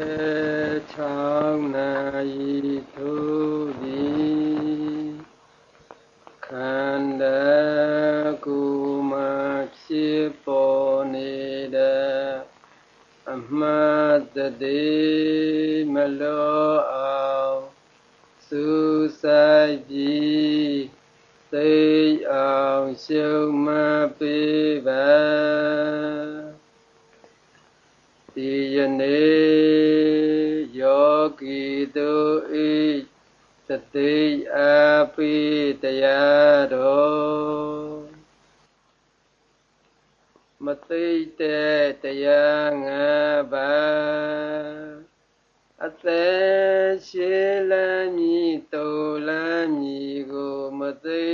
16နာရီထိုးသည်ခန္ဓာကိုယ်မှာဖြစ်ပေါ်နေတဲ့အမှတ်တည်းမလောအောင်စူးစိုက်ပြီးသိအောင်ရှုံးမပေးပါဒီယနေ့ ယောဂီတို့ဤသတိအပိတရားတော်မသိတဲ့တရားငါးပါးအသက်ရှိလမ်းမြည်တူလမ်းမြည်ကိုမသိ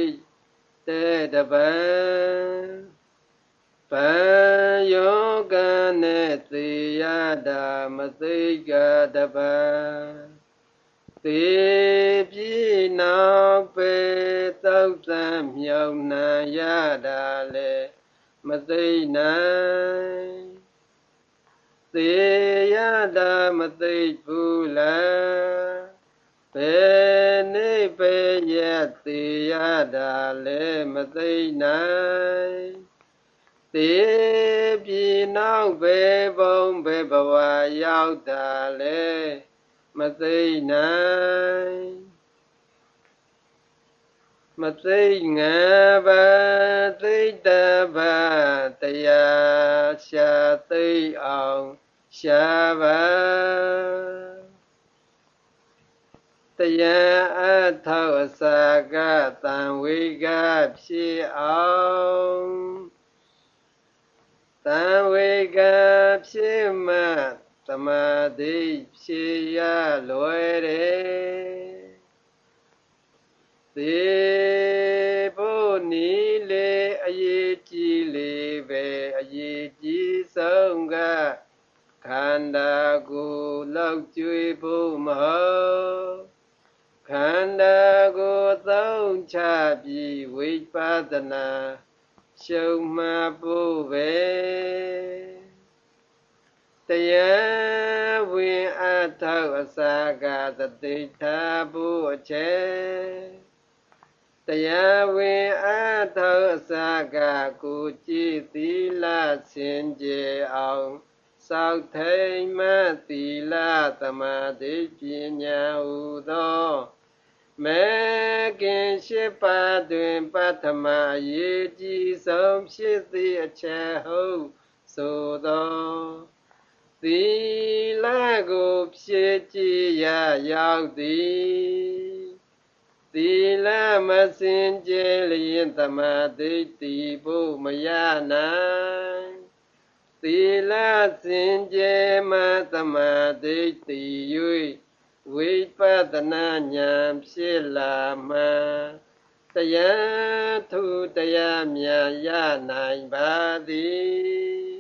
တဲ့တပံ ပံယောကနဲ့သေရတာမသိကတပံသေပြီနောက်ပဲသောက်သံမြောင်နှံရတာလေမသိနိုင်သေရတာမသိဘူးလားဘယ်နေပဲရသေရတာလဲမသိနိုင် သေပြီနောက်ပဲဘုံပဲဘဝရောက်တာလဲမသိနိုင်မသိငါပါသိတပါတရားရှာသိအောင်ရှာပါတရားအထောက်အစာကတန်ဝေကဖြစ်အောင် တန်ဝေကဖြစ်မှသမာဓိဖြစ်ရလွယ်တယ်သေဖို့နီလေအရေးကြီးလေပဲအရေးကြီးဆုံးကခန္ဓာကိုယ်လောက်ကျွေးဖို့မဟုတ်ခန္ဓာကိုယ်သုံးချပြီးဝိပဿနာ ရှုံမှဖို့ပဲတရားဝင်အထောက်အစာကသတိထားဖို့အချက်တရားဝင်အထောက်အစာကကိုကြည်သီလစင်ကြယ်အောင်စောက်ထိန်မသီလသမာဓိပညာဟုသော မေခင်ရှိပါတွင်ပထမရေကြီးဆုံးဖြစ်သည့်အချက်ဟုတ်ဆိုသောသီလကိုဖြစ်ကြရရောက်သည်သီလမစင်ကြယ်လျင်သမာဓိတိဖို့မရနိုင်သီလစင်ကြယ်မှသမာဓိတိ၍ ဝိပဿနာဉာဏ်ဖြစ်လာမှတရားထုတရားမြတ်ရနိုင်ပါသည်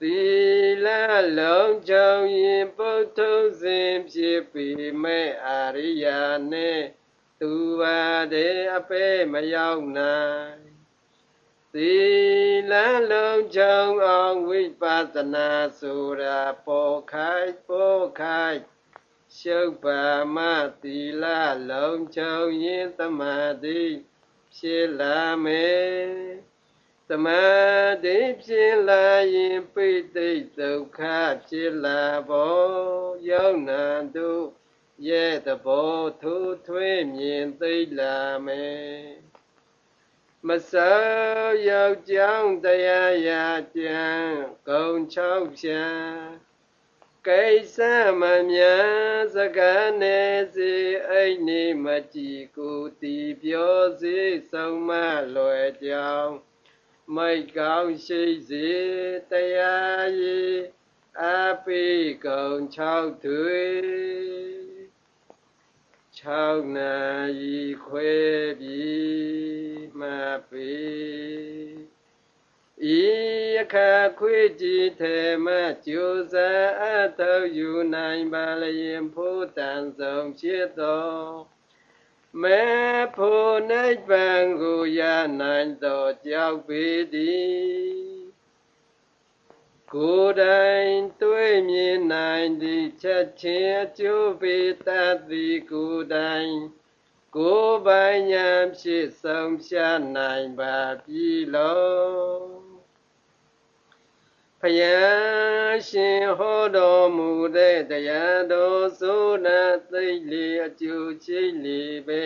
သီလလုံးချောင်းရင်ပုထုဇဉ်ဖြစ်ပြီးမဲ့အာရိယာနဲ့သူပါတဲ့အပဲမရောက်နိုင်သီလလုံးချောင်းအောင်ဝိပဿနာဆိုတာပေါ်ခိုက်ပေါ်ခိုက် ရှုပ်ပါမသီလလုံးချောင်းရင်သမာဓိဖြစ်လာမယ်သမာဓိဖြစ်လာရင်ပိဋိဒုက္ခဖြစ်လာဖို့ရောက်နာတို့ရဲ့သဘောထိုးထွင်းမြင်သိလာမယ်မစောယောက်ျောင်းတရားရာကြံကုံချောက်ဖြံ ကိစ္စမမြစကားနေစီအိတ်နေမကြည်ကိုတီပြောစီဆုံးမလွယ်ကြောင်းမိုက်ကောင်းရှိစေတရားရည်အပိကုံ6တွေ6နာရီခွဲပြီးမှပေ ဤအခါခွေကြည်ထေမကျိုးစားအထောက်ယူနိုင်ပါလျင်ဖို့တန်ဆုံးဖြစ်သောမေဖို့နိဗ္ဗာန်ကိုရနိုင်သောကြောက်ပေသည်ကိုယ်တိုင်တွေ့မြင်နိုင်သည့်ချက်ချင်းအကျိုးပေးတတ်သည်ကိုယ်တိုင်ကိုယ်ပိုင်ဉာဏ်ဖြင့်ဆုံးဖြတ်နိုင်ပါပြီလောဖ ယားရှင်ဟောတော်မူတဲ့တရားတော်ဆိုနာသိလေအကျိုးချိလေပဲ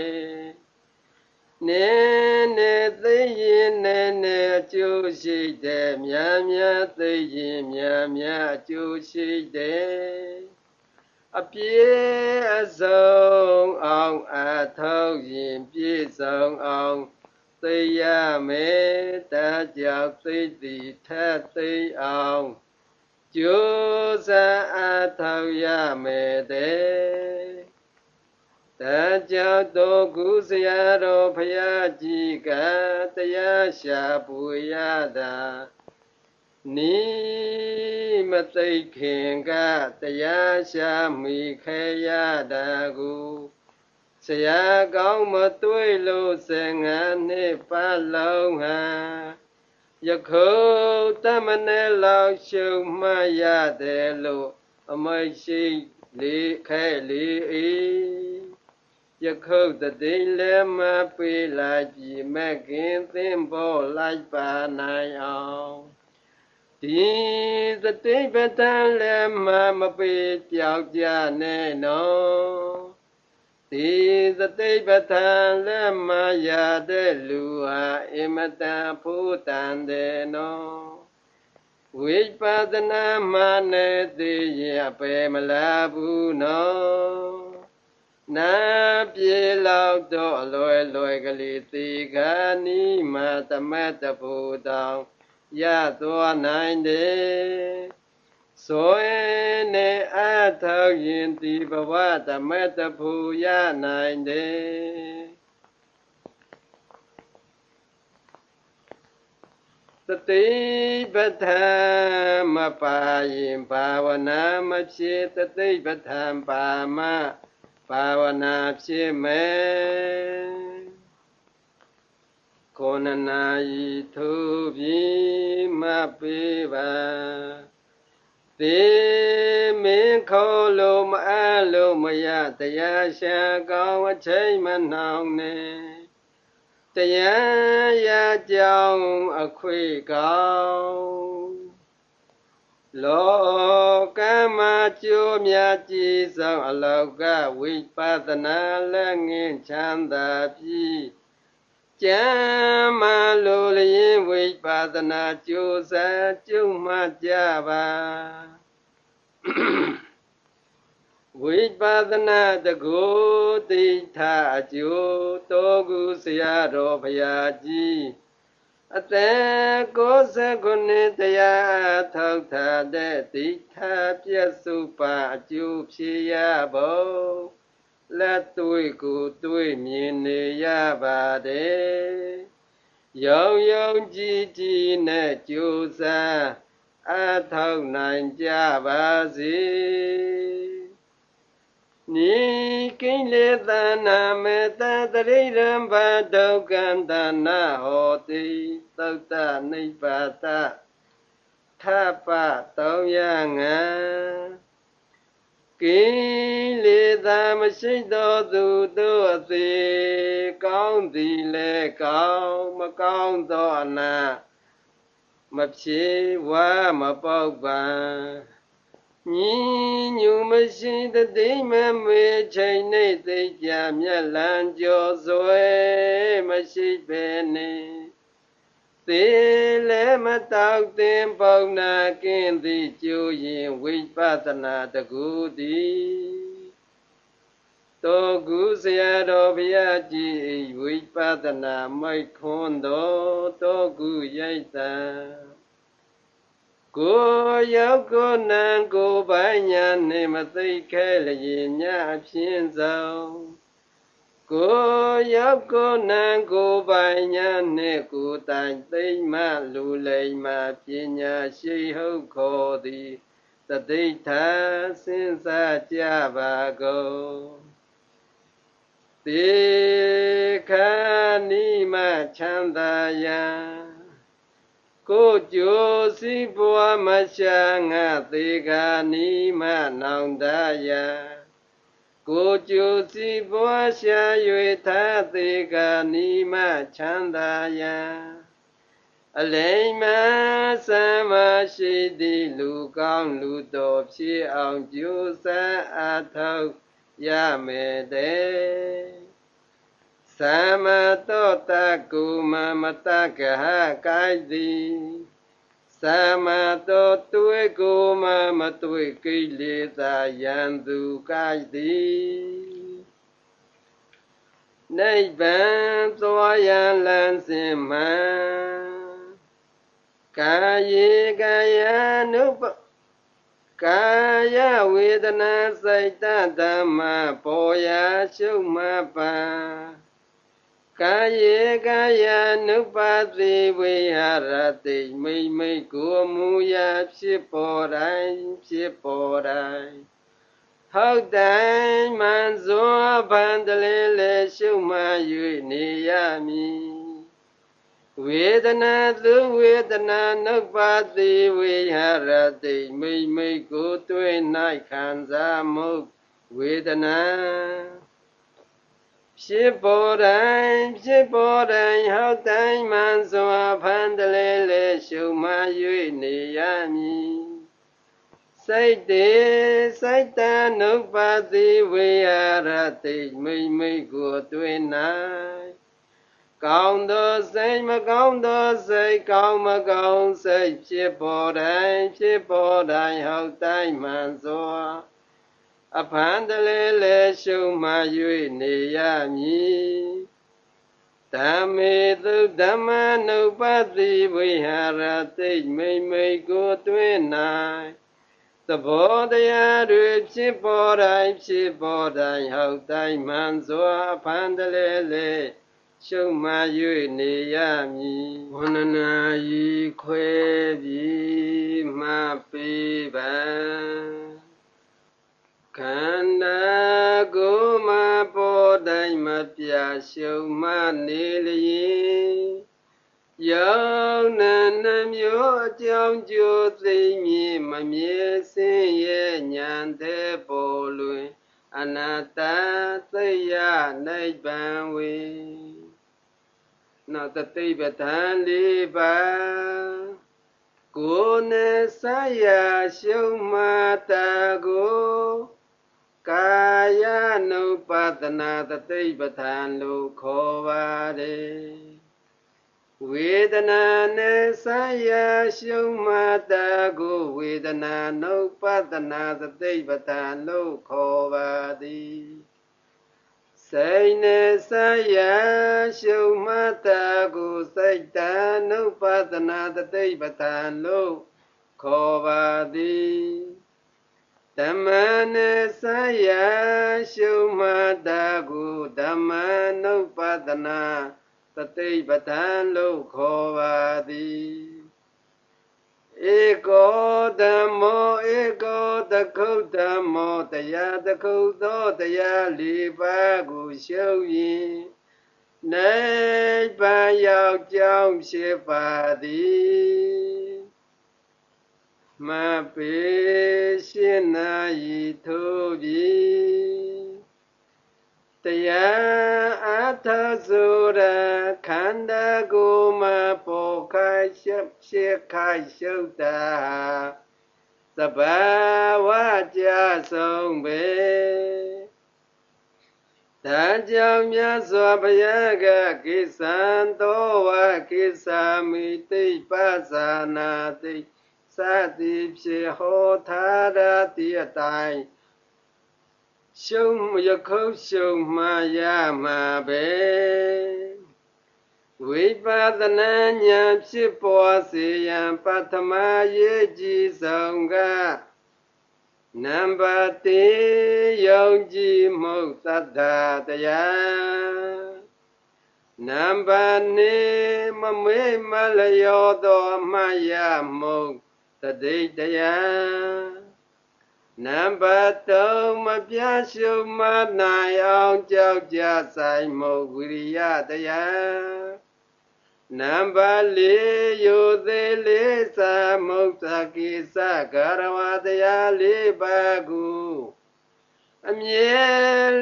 နေနေသိရင်နေနေအကျိုးရှိတယ်များများသိရင်များများအကျိုးရှိတယ်အပြည့်အစုံအောင်အထောက်ရင်ပြည့်စုံအောင် သိရမယ်တကြောင့်သိသည်ထက်သိအောင်ကြိုးစားအထောက်ရမယ်တဲ့တကြောင့်တော်ကုဆရာတော်ဖရာကြီးကတရားရှာပွေရတာနီမသိခင်ကတရားရှာမိခဲရတာကိုဆ ရာကောင်းမတွေ့လို့ဆယ်ငါနှစ်ပတ်လုံးဟာယခုတမနဲ့လောက်ရှုံမှရတယ်လို့အမရှိလေးခဲလေးအေးယခုတသိလည်းမပေးလိုက်ပြီမကင်းသင်ပေါ်လိုက်ပါနိုင်အောင်ဒီသတိပဋ္ဌာန်လည်းမမပေးပြောက်ကြနဲ့နော် ဒီသတိပဋ္ဌာန်လည်းမရတဲ့လူဟာအင်မတန်ဖို့တန်တယ်နော်ဝိပဿနာမှနဲ့သိရင်အပေမလာဘူးနော်နာပြေလောက်တော့အလွယ်လွယ်ကလေးသေခာနီမသမတ်တဘူတောင်ရသွားနိုင်တယ် ဆိုရင်နဲ့အထောက်ရင်ဒီဘဝသမတ်တဘူရနိုင်တယ်သတိပဋ္ဌာန်မပါရင်ဘာဝနာမဖြစ်သတိပဋ္ဌာန်ပါမှဘာဝနာဖြစ်မယ်ကိုနနာဤသူပြီးမပေးပါ သေမင်းခေါ်လို့မအားလို့မရတရားရှာကောင်းအချိန်မနှောင်းနဲ့တရားရကြောင်းအခွေကောင်းလောကမှာကျိုးများကြည်ဆောင်အလောကဝိပဿနာလက်ငင်းချမ်းသာပြီး ကျမ်းမာလိုလျင်ဝိပဿနာကြိုးစားကျုံမှကြပါဝိပဿနာတကူတိထာအကျိုးတောကုဆရာတော်ဘုရားကြီးအသက်69နှစ်တရားထောက်ထားတဲ့တိထာပြည့်စုံပါအကျိုးဖြစ်ရဖို့ လက်တွေ့ကိုတွေ့မြင်နေရပါတယ်ရောင်ရောင်ကြည်ကြည်နဲ့ကြိုးစားအထောက်နိုင်ကြပါစေနိကိလေသာနာမေတတရိရံဘာဒုက္ခံတနာဟောတိသုတ်တနိဗ္ဗာတထပတောင်းရငံကိ လေသာမရှိသောသူတို့အသေးကောင်းသည်လဲကောင်းမကောင်းသောအနာမဖြေဝါမပေါက်ပါညီညူမရှိတသိမမေချိန်နေသိကြမြက်လန်းကြောစွဲမရှိပဲနေသေလည်းမတောက်သင်ပေါနာကင်းသည်ကျိုးရင်ဝိပဿနာတကူသည် တောကုဆရာတော်ဘုရားကြီးဝိပဿနာမိုက်ခွန်းတော်တောကုရိုက်တာကိုရောက်ကိုနံကိုပိုင်ညာနှင့်မသိခဲလျင်ညအဖြစ်ဆုံးကိုရောက်ကိုနံကိုပိုင်ညာနှင့်ကိုတိုင်သိမ့်မှလူလိမ္မာပညာရှိဟုတ်ခေါ်သည်တသိထာစဉ်းစားကြပါကုန် သေခာနိမချမ်းသာယံကိုကြိုစီပွားမရှာငါသေးခာနီမနောင်တရာကိုကြိုစီပွားရှာ၍သာသေးခာနီမချမ်းသာရာအလိမ္မာမရှိသည်လူကောင်းလူတော်ဖြစ်အောင်ကြိုးစားအထောက် ရမယ်တဲ့သမတောတကုမမတကဟကိုက်သည်သမတောတွေ့ကိုမမတွေ့ကိလေသာယံသူကိုက်သည်နိဗ္ဗာန်သွားရန်လမ်းစဉ်မှကာယေကာယ ानु ကာယဝေဒနာစိတ်တဓမ္မပေါ်ရာရှုမှတ်ပါကာယေကာယ ानु ပါတိဝေဟရတိမိမိကိုမူရာဖြစ်ပေါ်တိုင်းဖြစ်ပေါ်တိုင်းဟုတ်တိုင်းမှန်စွာဗန္တလေးလေရှုမှ၍နေရမည် ဝေဒနာသူဝေဒနာနှုတ်ပါတိဝေဟရတိမိမိကိုတွေ့၌ခံစားမှုဝေဒနာဖြစ်ပေါ်တိုင်းဖြစ်ပေါ်တိုင်းဟောက်တိုင်းမှန်စွာဖန်တလေလေရှုမှ၍နေရမည်စိတ်တေစိတ်တနုပါတိဝေယရတိမိမိကိုတွေ့၌ ကောင်းသောစိတ်မကောင်းသောစိတ်ကောင်းမကောင်းစိတ်ဖြစ်ပေါ်တိုင်းဖြစ်ပေါ်တိုင်းဟောက်တိုင်းမှန်စွာအဖန်တလေလေရှုမှ၍နေရမည်ဓမ္မေသုဓမ္မနုပတိဝိဟာရတိမိမိကိုတွေ့၌သဘောတရားတွေဖြစ်ပေါ်တိုင်းဖြစ်ပေါ်တိုင်းဟောက်တိုင်းမှန်စွာအဖန်တလေလေ ရှုမှ၍နေရမည်ဝန္ဒနာဤခွဲပြီးမှပေးပါခန္ဓာကိုယ်မှာပေါ်တိုင်းမပြရှုမှနေလျင်ယောနနှမျိုးအကြောင်းကျိုးသိမြင်မမြဲစင်းရဲ့ဉာဏ်တဲ့ပေါ်လွင် အနာတ္တသိယနိဗ္ဗာန်ဝေ နောက်တသိပ္ပဌာန်လေးပါးကိုယ်နဲ့ဆက်ရရှုံးမှတာကိုကာယ ानु ပဒနာတသိပ္ပဌာန်လို့ခေါ်ပါတယ်ဝေဒနာနဲ့ဆက်ရရှုံးမှတာကိုဝေဒနာ ानु ပဒနာတသိပ္ပဌာန်လို့ခေါ်ပါသည် စိတ်နဲ့စရရှုံမတကိုစိတ်တ ानु ပဒနာတသိပဌာန်လို့ခေါ်ပါသည်ဓမ္မနဲ့စရရှုံမတကိုဓမ္မ ानु ပဒနာတသိပဌာန်လို့ခေါ်ပါသည် ဧကောဓမ္မောဧကောတခုတ်ဓမ္မောတရားတခုတ်သောတရားလေးပါးကိုရှုံးရင်နိဗ္ဗာန်ရောက်ကြောင်းဖြစ်ပါသည်မပေရှင်းနာဤထိုးပြီ တရားအထဆိုရခန္ဓာကိုယ်မှာပေါ်ခိုက်ရှက်ရှက်ခိုက်ရှုပ်တာသဘာဝကြဆုံးပဲဒါကြောင့်မြတ်စွာဘုရားကကိစ္စံသောဝကိစ္စမိတိပသနာတိသတိဖြစ်ဟောထားတိအတိုင်း ရှုံးရခုတ်ရှုံးမှရမှာပဲဝိပဿနာဉာဏ်ဖြစ်ပေါ်စေရန်ပထမရေးကြည်ဆုံးကနံပါတ်1ယုံကြည်မှုသတ္တတရားနံပါတ်2မမေ့မလျောသောအမှတ်ရမှုတတိတရား နံပါတ်3မပြရှုမနိုင်အောင်ကြောက်ကြဆိုင်မှုဝိရိယတရားနံပါတ်လေးယိုသေးလေးစာမုတ်သကိစ္စကာရဝတရားလေးပါကူအမြဲ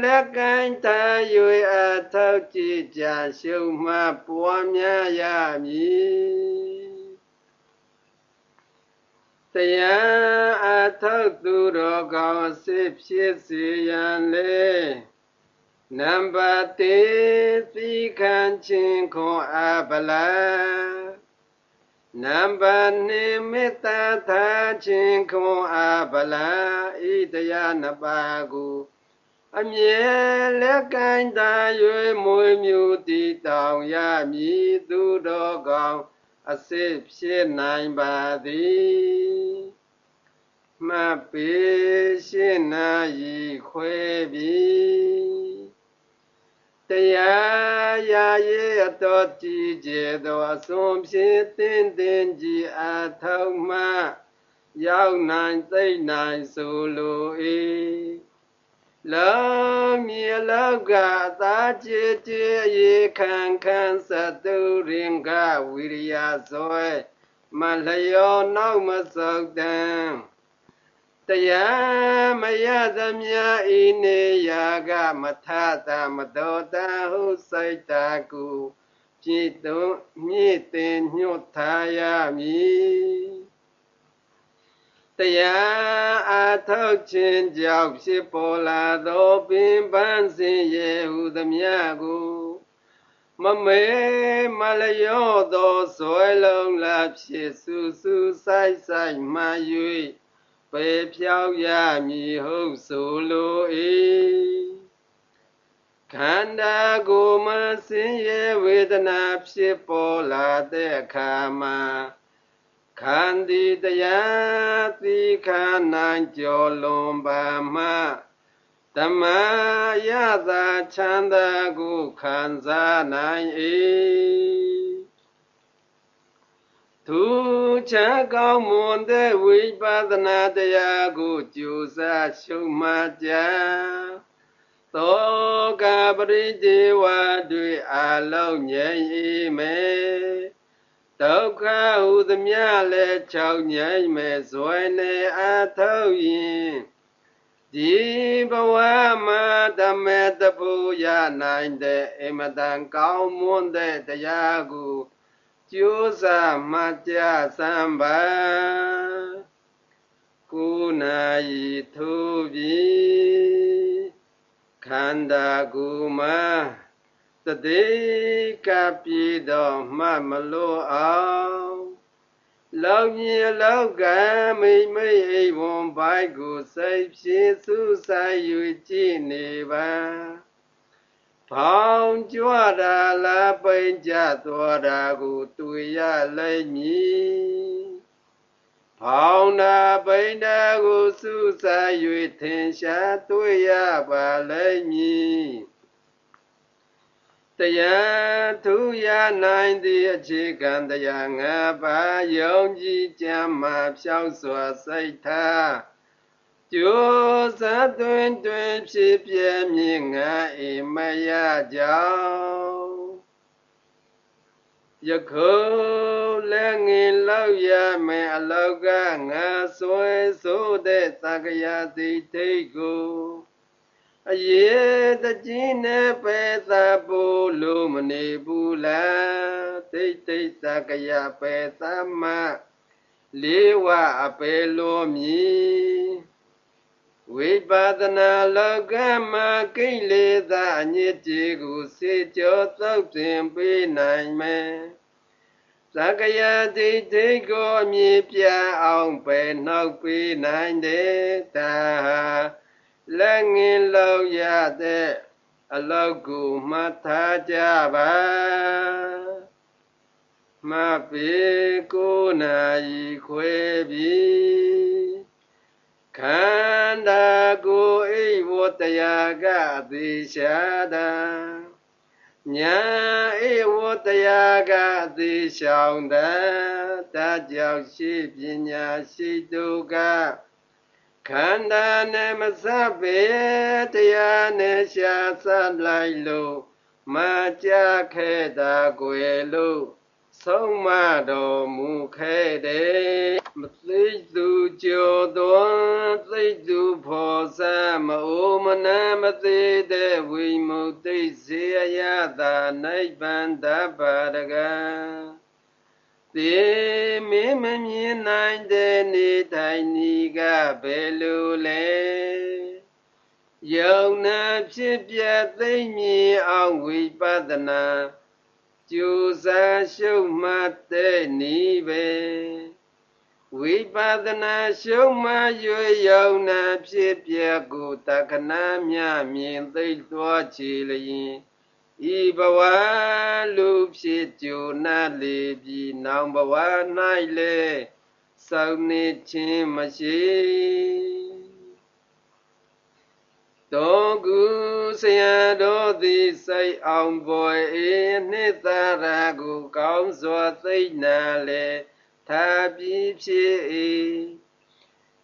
လက်ကင်ထား၍အထောက်ကြည်ကြရှုံမှပွားများရမည်တရားအ ထောက်သူတော်ကောင်းစစ်ဖြစ်စေရန်လေနံပါတ်1သီခံခြင်းခွန်အပလာနံပါတ်2မေတ္တာထားခြင်းခွန်အပလာဤတရားနှစ်ပါးကိုအမြဲလက်ကင်တာ၍မွေမြူတည်တောင်ရမည်သူတော်ကောင်းအစစ်ဖြစ်နိုင်ပါသည် မှတ်ပေရှင်းနာဤခွဲပြီတရားရာရဲ့အတော်ကြည်ကျသောအစွန်ဖြင့်တင်းတင်းကြည်အထောက်မှရောက်နိုင်သိနိုင်ဆိုလို၏လောမြေလောကအသာချေချေရေခံခံသတုရင်ကဝိရိယဇွဲမလျောနောက်မစောက်တံ တရားမရသမျှဤနေရာကမထတာမတော်တာဟုစိတ်တာကုပြည့်သွမြင့်တင်ညွတ်ထားရမည်တရားအထောက်ခြင်းကြောင့်ဖြစ်ပေါ်လာသောပင်ပန်းစင်ရဲ့ဟုသမျှကိုမမေမလျောသောဇွဲလုံးလာဖြစ်ဆူဆူဆိုင်ဆိုင်မှ၍ ပေဖြောက်ရမည်ဟုတ်ဆိုလို၏ခန္ဓာကိုယ်မှာဆင်းရဲဝေဒနာဖြစ်ပေါ်လာတဲ့အခါမှာခန္ဒီတရားသိခာနိုင်ကြော်လွန်ပါမှဓမ္မရသာချမ်းသာကိုခံစားနိုင်၏ သူချမ်းကောင်းမွန်တဲ့ဝိပဿနာတရားကိုကြိုးစားရှုမှတ်ကြသောကပရိဒေဝတွေအလုံးငြိမ်၏မေဒုက္ခဟုသမျှလည်းချောက်ငြိမ်မဲ့ဇွဲနေအထောက်ရင်ဒီဘဝမှာဓမ္မတပူရနိုင်တဲ့အမတန်ကောင်းမွန်တဲ့တရားကို ကျိုးစားမှကြစံပါကိုနာဤသူပြီခန္ဓာကိုယ်မှာတတိကပြေတော်မှမလို့အောင်လောက်မြင်လောက်ကမိမိအိမ်ဝန်ပိုက်ကိုစိတ်ဖြည့်စုဆိုင်၍ကြည်နေပါ ဖောင်းကြွတာလားပိန်ကြသွားတာကိုတွေ့ရလိမ့်မည်ဖောင်းတာပိန်တာကိုစုစား၍ထင်ရှားတွေ့ရပါလိမ့်မည်တရားထူရနိုင်သည့်အခြေခံတရားငါးပါးယုံကြည်ကြမှာဖြောင်းစွာစိတ်ထား ကျိုးစားသွင်းတွင်ဖြစ်ပြမြင်ငါအိမရကြောင်းယခုလည်းငင်လောက်ရမယ်အလောက်ကငါဆွဲဆိုတဲ့သက္ကရာတိတိတ်ကိုအရေးတကြီးနဲ့ပဲသာပို့လို့မနေဘူးလားတိတ်တိတ်သက္ကရာပဲသမလေးဝအပေလိုမြည် ဝိပဿနာလောကမှာကိလေသာအညစ်အကြေးကိုစေကျော်သောက်တင်ပေးနိုင်မယ်သကရာဒိဋ္ဌိကိုအမြင်ပြအောင်ပဲနှောက်ပေးနိုင်တဲ့တာလက်ငင်လောက်ရတဲ့အလောက်ကိုမှတ်ထားကြပါမပေကိုနာဤခွဲပြီ ခန္ဓာကိုယ်အိဝတရားကသေရှာတာညာအိဝတရားကသေရှောင်တာတကြောင့်ရှိပညာရှိတို့ကခန္ဓာနဲ့မစပေတရားနဲ့ရှာစလိုက်လို့မကြခဲ့တာကိုယ်လို့ဆုံးမတော်မူခဲ့တယ် မသိသူကြောသောသိသူဖော်စာမအိုမနာမသိတဲ့ဝိမုတ်သိစေယတာနိဗ္ဗာန်တပါရကသေမင်းမမြင်နိုင်တဲ့နေထိုင်ဤကဘယ်လိုလဲယုံနာဖြစ်ပြသိမြင်အောင်ဝိပဿနာကြိုးစားရှုမှတ်တဲ့ဤပဲ ဝိပဿနာရှုမှတ်၍ယုံနာဖြစ်ပြကိုတက္ကနာမြမြင်သိသွားချေလျင်ဤဘဝလူဖြစ်ကြုံနာလေပြီနောင်ဘဝ၌လေစောင့်နေခြင်းမရှိတောကုဆရာတော်သည်စိတ်အောင်ပွဲအေနှစ်သာရာကိုကောင်းစွာသိနာလေ သာပြီးဖြစ်၏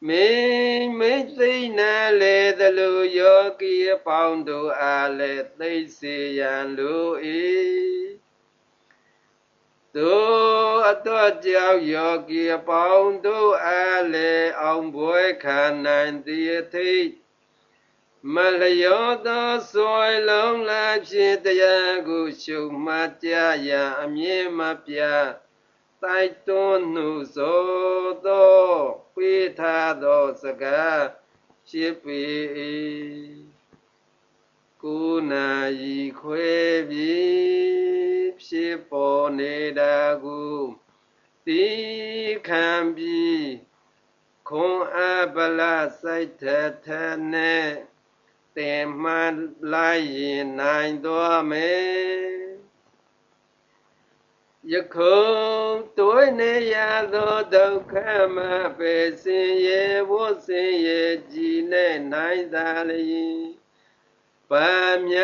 မေမိသိနာလေသလိုယောဂီအပေါင်းတို့အားလည်းသိစေရန်လို၏တို့အတော့ကြောင့်ယောဂီအပေါင်းတို့အားလည်းအောင်ပွဲခံနိုင်သည်အထိမလျောသောဆွေလုံးလာဖြစ်တရားကိုရှုမှတ်ကြရန်အမြင်မပြတို က်တွန်းနှုဆိုသောပေးထားသောစကားဖြစ်ပေကိုနာရီခွဲပြီးဖြစ်ပေါ်နေတာကိုသိခံပြီးခွန်အပလစိုက်ထထနဲ့တင်မှလိုက်ရင်နိုင်တော်မယ်ယခု တွေးနေရသောဒုက္ခမပေစင်ရဲ့ဝတ်စင်ရဲ့ကြည်နဲ့နိုင်သာလျင်ဗာမြ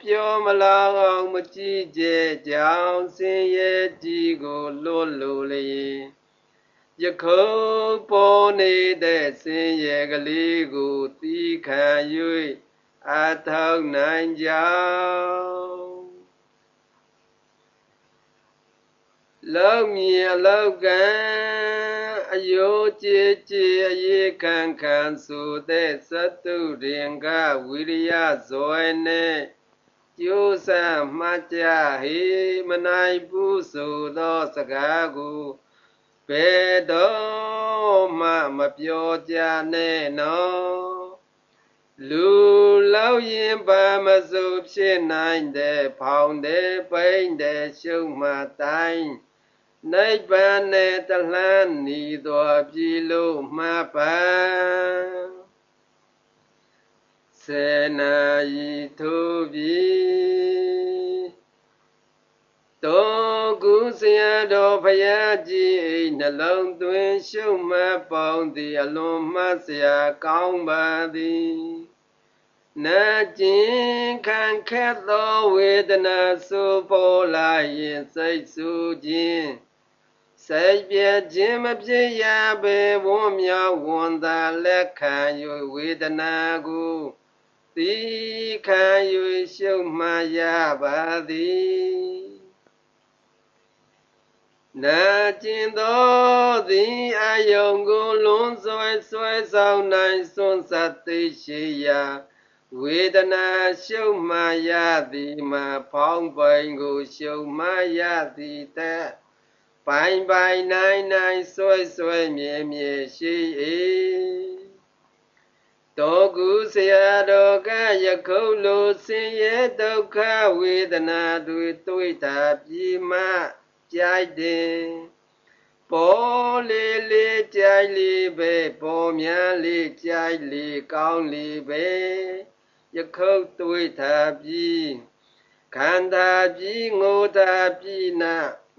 ပြောမလောအောင်မကြည့်ကြကြောင်စင်ရဲ့ကြည်ကိုလွတ်လိုလျင်ယခုပေါ်နေတဲ့စင်ရဲ့ကလေးကိုသီးခံ၍အထောက်နိုင်ကြောင်း လောက်မြင်အလောက်ကံအယိုးကြည်ကြည်အရေးခံခံဆိုတဲ့သတ္တုရင်ကဝိရိယဇွဲနဲ့ကျိုးဆမ်းမှကြဟေမနိုင်ဘူးဆိုသောစကားကိုဘယ်တော့မှမပြောကြနဲ့နော်လူလောက်ရင်ပါမစိုးဖြစ်နိုင်တဲ့ဖောင်းတဲ့ပိန်တဲ့ရှုံမှတိုင်း နိဗ္ဗာန်နဲ့တလှမ်းဤသောပြီလို့မှတ်ပါစေနာဤသူပြီတောကုဆရာတော်ဘုရားကြီးအိနှလုံးသွင်းရှုမှတ်ပေါင်းသည်အလွန်မှတ်စရာကောင်းပါသည်နာကျင်ခံခက်သောဝေဒနာဆိုပေါ်လာရင်စိတ်ဆူခြင်း စိတ်ပြခြင်းမဖြစ်ရပေဝွန်မြောက်ဝန်သာလက်ခံ၍ဝေဒနာကိုသိခံ၍ရှုမှတ်ရပါသည်နာကျင်သောသည်အယုံကိုလွန်ဆွဲဆွဲဆောင်နိုင်စွန့်စတ်သိရှိရာဝေဒနာရှုမှရသည်မှာဖောင်းပိုင်ကိုရှုမှရသည်တဲ့ ပိုင်ပိုင်နိုင်နိုင်ဆွဲဆွဲမြဲမြဲရှိ၏တောကုဆရာတော်ကယခုလိုဆင်းရဲဒုက္ခဝေဒနာတွေတွေ့တာပြီးမှကြိုက်တယ်ပေါ်လေးလေးကြိုက်လေးပဲပေါ်များလေးကြိုက်လေးကောင်းလေးပဲယခုတွေ့တာပြီးခန္ဓာပြီးငိုတာပြီးနာ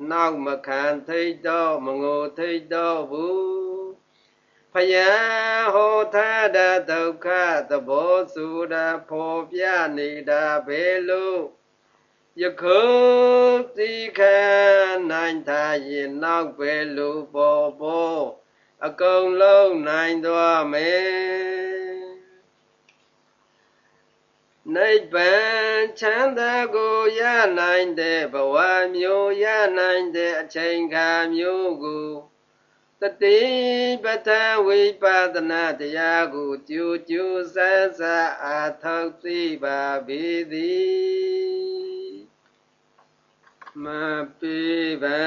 နောက်မခံထိတ်တော့မငိုထိတ်တော့ဘူးဖယားဟောထားတဲ့ဒုက္ခသဘောဆိုတာဖော်ပြနေတာဘယ်လို့ယခုသိခံနိုင်တာရင်နောက်ပဲလို့ပေါ်ပေါ်အကုန်လုံးနိုင်သွားမယ်နိဗ္ဗာန် ချမ်းသာကိုရနိုင်တဲ့ဘဝမျိုးရနိုင်တဲ့အချိန်ခါမျိုးကိုတတိပဋ္ဌာဝိပဒနာတရားကိုကြိုးကြိုးဆဆအာထောက်သိပါပေသည်မပေပါ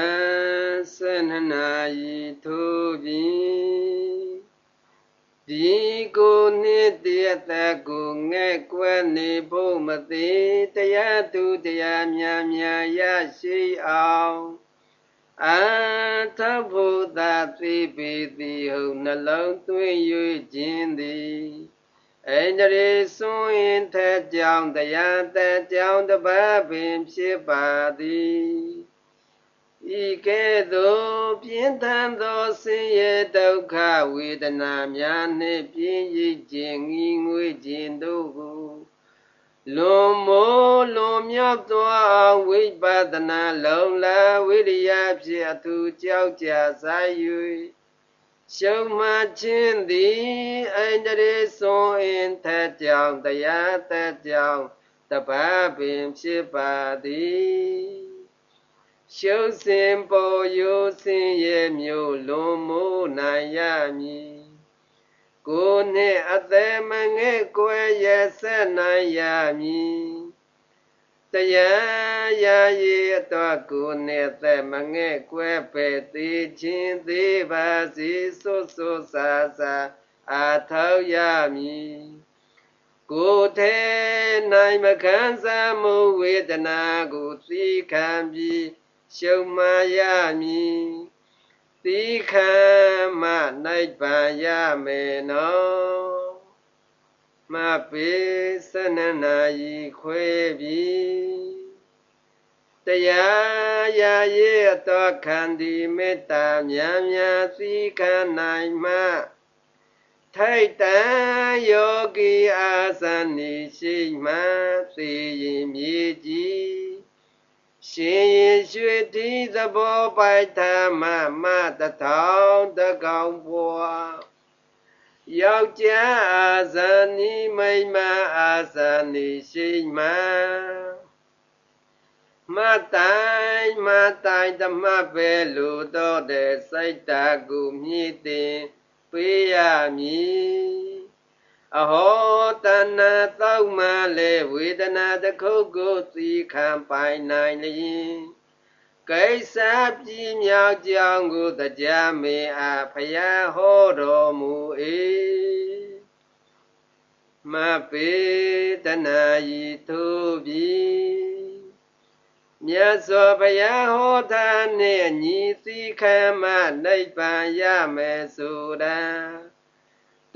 ဆနနာယီထိုးပြီး ဒီကိုနှစ်တရတကိုငဲ့ကွယ်နေဖို့မသေးတရားသူတရားများများရရှိအောင်အာသဗုဒ္ဓသိပေသည်ဟုနှလုံးသွင်း၍ခြင်းသည်အိန္ဒြေစွန့်ရင်ထက်ကြောင့်တရားသက်ကြောင့်တပတ်ပင်ဖြစ်ပါသည် ဤကဲ့သို့ပြင်းထန်သောဆင်းရဲဒုက္ခဝေဒနာများနှင့်ပြင်းရည်ခြင်းငီငွေခြင်းတို့ကိုလွန်မိုးလွန်မြောက်သောဝိပဿနာလုံလာဝိရိယဖြင့်အထူးကြောက်ကြဆိုင်၍ရှုံမှခြင်းသည်အိန္ဒြေစွန်အင်ထကြောင့်တရားသက်ကြောင့်တပတ်ပင်ဖြစ်ပါသည် ရှုစင်ပေါ်ရိုးစင်ရဲ့မျိုးလွန်မိုးနိုင်ရမည်ကိုနှင့်အသက်မငဲ့ကွယ်ရဆက်နိုင်ရမည်တရားရာရည်အတွက်ကိုနှင့်သက်မငဲ့ကွယ်ပဲ့သေးခြင်းသေးပါစေစွတ်စွတ်ဆာဆာအာထောက်ရမည်ကိုယ်ထဲနိုင်မခံစားမှုဝေဒနာကိုသိခံပြီး ရှုံမှရမည်သီခံမှနိုင်ပါရမယ်နော်မပေစနနာယီခွဲပြီတရားရာရဲ့အတော်ခံဒီမေတ္တာများများသီခံနိုင်မှထိုက်တန်ယောဂီအာသနိရှိမှသိရင်မြေကြီး ရှင်ရင်ရွှေတိသဘောပိုက်သမ္မမတထောင်တကောင်ဘွာယောက်ျားအာဇာနိမိမ္မာအာဇာနိရှိမှမတိုင်မတိုင်ဓမ္မပဲလူတော်တဲ့စိတ်တကူမြည်တင်ပေးရမည် အဟောတဏသောက်မှလေဝေဒနာတခုကိုသိခံပိုင်နိုင်လျင်ကိစ္စပြင်းမြောက်ကြောင်းကိုတရားမေအားဖယားဟောတော်မူ၏မပေတနာဤသူပြီမြတ်စွာဘုရားဟောတာနှင့်ညီသိခံမှနိဗ္ဗာန်ရမယ်ဆိုတာ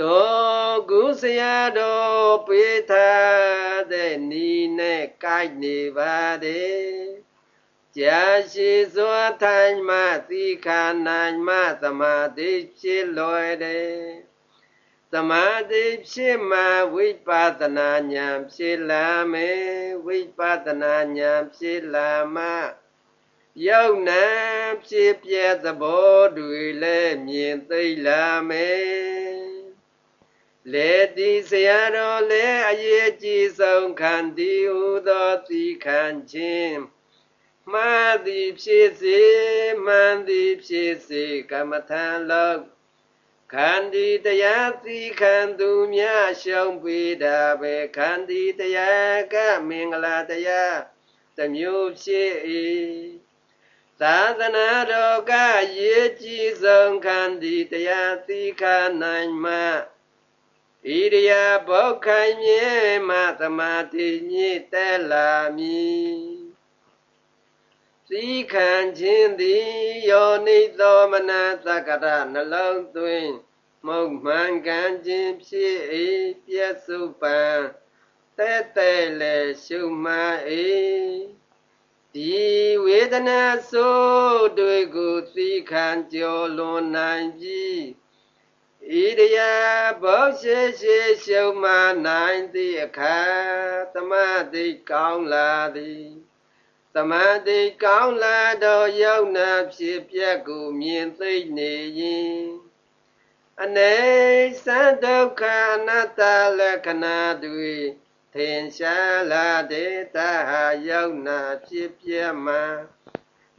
တော်ကုဆရာတော်ပေးထားတဲ့နီနဲ့ကိုက်နေပါတယ်ကြာရှိစွာထိုင်မှသိခာနိုင်မှသမာဓိဖြစ်လွယ်တယ်သမာဓိဖြစ်မှဝိပဿနာဉာဏ်ဖြစ်လာမယ်ဝိပဿနာဉာဏ်ဖြစ်လာမှရောက်နာဖြစ်ပြသဘောတွေလည်းမြင်သိလာမယ် လေတိဆရာတော်လည်းအရေးကြီးဆုံးခံတည်ဟူသောသိခံခြင်းမှန်သည်ဖြစ်စေမှန်သည်ဖြစ်စေကမ္မထာလောက်ခန္ဒီတရားသိခံသူများရှုံးပေးတာပဲခန္ဒီတရားကမင်္ဂလာတရားတမျိုးဖြစ်၏သာသနာတော်ကရေးကြည်ဆုံးခန္ဒီတရားသိခံနိုင်မှ ဣရိယာပုခိုင်မြဲမှသမာတိညစ်တဲလာမည်သိခံခြင်းသည်ယောနိသောမနသကရနှလုံးသွင်းမုံမှန်ကန်ခြင်းဖြစ်၏ပြည့်စုံပံတဲတဲလေရှုမှ၏ဒီဝေဒနာဆိုးတွေကိုသိခံကြောလွန်နိုင်ပြီး ဣရိယာဘောရှိရှိရှုံမနိုင်သည့်အခါသမာဓိကောင်းလာသည်သမာဓိကောင်းလာတော့ရောက်နာဖြစ်ပျက်ကိုမြင်သိနေရင်အနေသဒုက္ခအနတ္တလက္ခဏာတွေထင်ရှားလာတဲ့တဟာရောက်နာဖြစ်ပြမှာ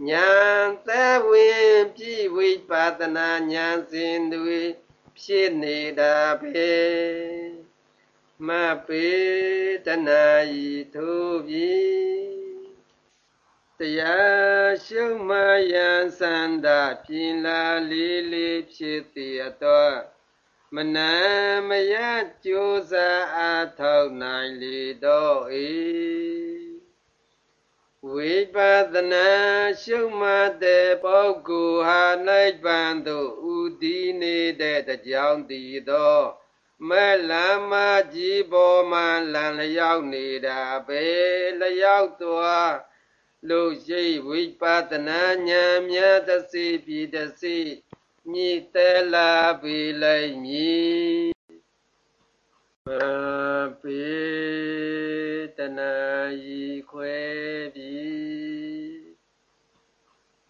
ညာသက်ဝင်ပြည့်ဝိပါဒနာညာစဉ်တွေ ဖြစ်နေတာပဲမပေတနာဤထိုးပြီတရားရှုမှယံစန္ဒပြင်လာလေးလေးဖြစ်သည်အတော့မနမယကြိုးစားအားထုတ်နိုင်လေတော့၏ ဝိပဿနာရှုမှတ်တဲ့ပုဂ္ဂိုလ်ဟာနိဗ္ဗာန်သို့ဥတည်နေတဲ့တကြောင်တည်သောမဲ့လမ်းမကြီးပေါ်မှလန်လျောက်နေတာပဲလျောက်သွားလို့ရှိဝိပဿနာဉာဏ်မြတ်သစီပြည်တစီမြည်တဲလာပြီလိုက်မည်မ ပေတနာဤခွဲပြီ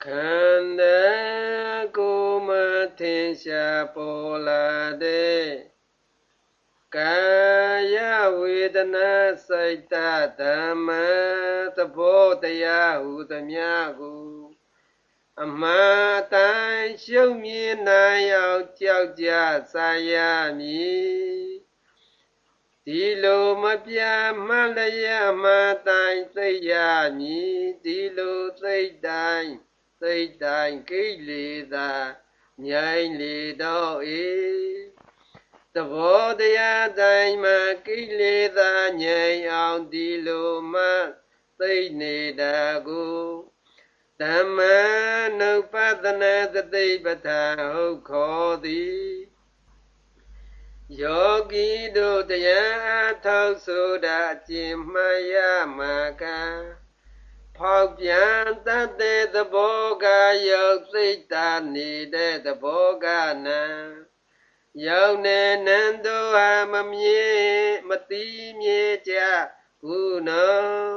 ခန္ဓာကိုယ်မထင်ရှားပေါ်လာတဲ့ကာယဝေဒနာစိတ်တဓမ္မသဘောတရားဟုသမျှကိုအမှန်တိုင်းရှုံမြင်နိုင်အောင်ကြောက်ကြဆိုင်ရမည် ဒီလိုမပြမှလျက်မှတိုင်းသိရမည်ဒီလိုသိတိုင်းသိတိုင်းကိလေသာញိုင်းလေတော့၏သဘောတရားတိုင်းမှာကိလေသာငြိမ်အောင်ဒီလိုမှသိနေတာကိုဓမ္မနုပဒနာသတိပဋ္ဌာန်ဟုတ်ခေါ်သည် ယောဂီတို့တရားအထောက်ဆိုတာအကျင့်မှန်ရမှာကဖောက်ပြန်တတ်တဲ့သဘောကယုတ်သိတာနေတဲ့သဘောကနာရောက်နေနန္တုဟာမမြဲမတိမြဲကြဘူးနော်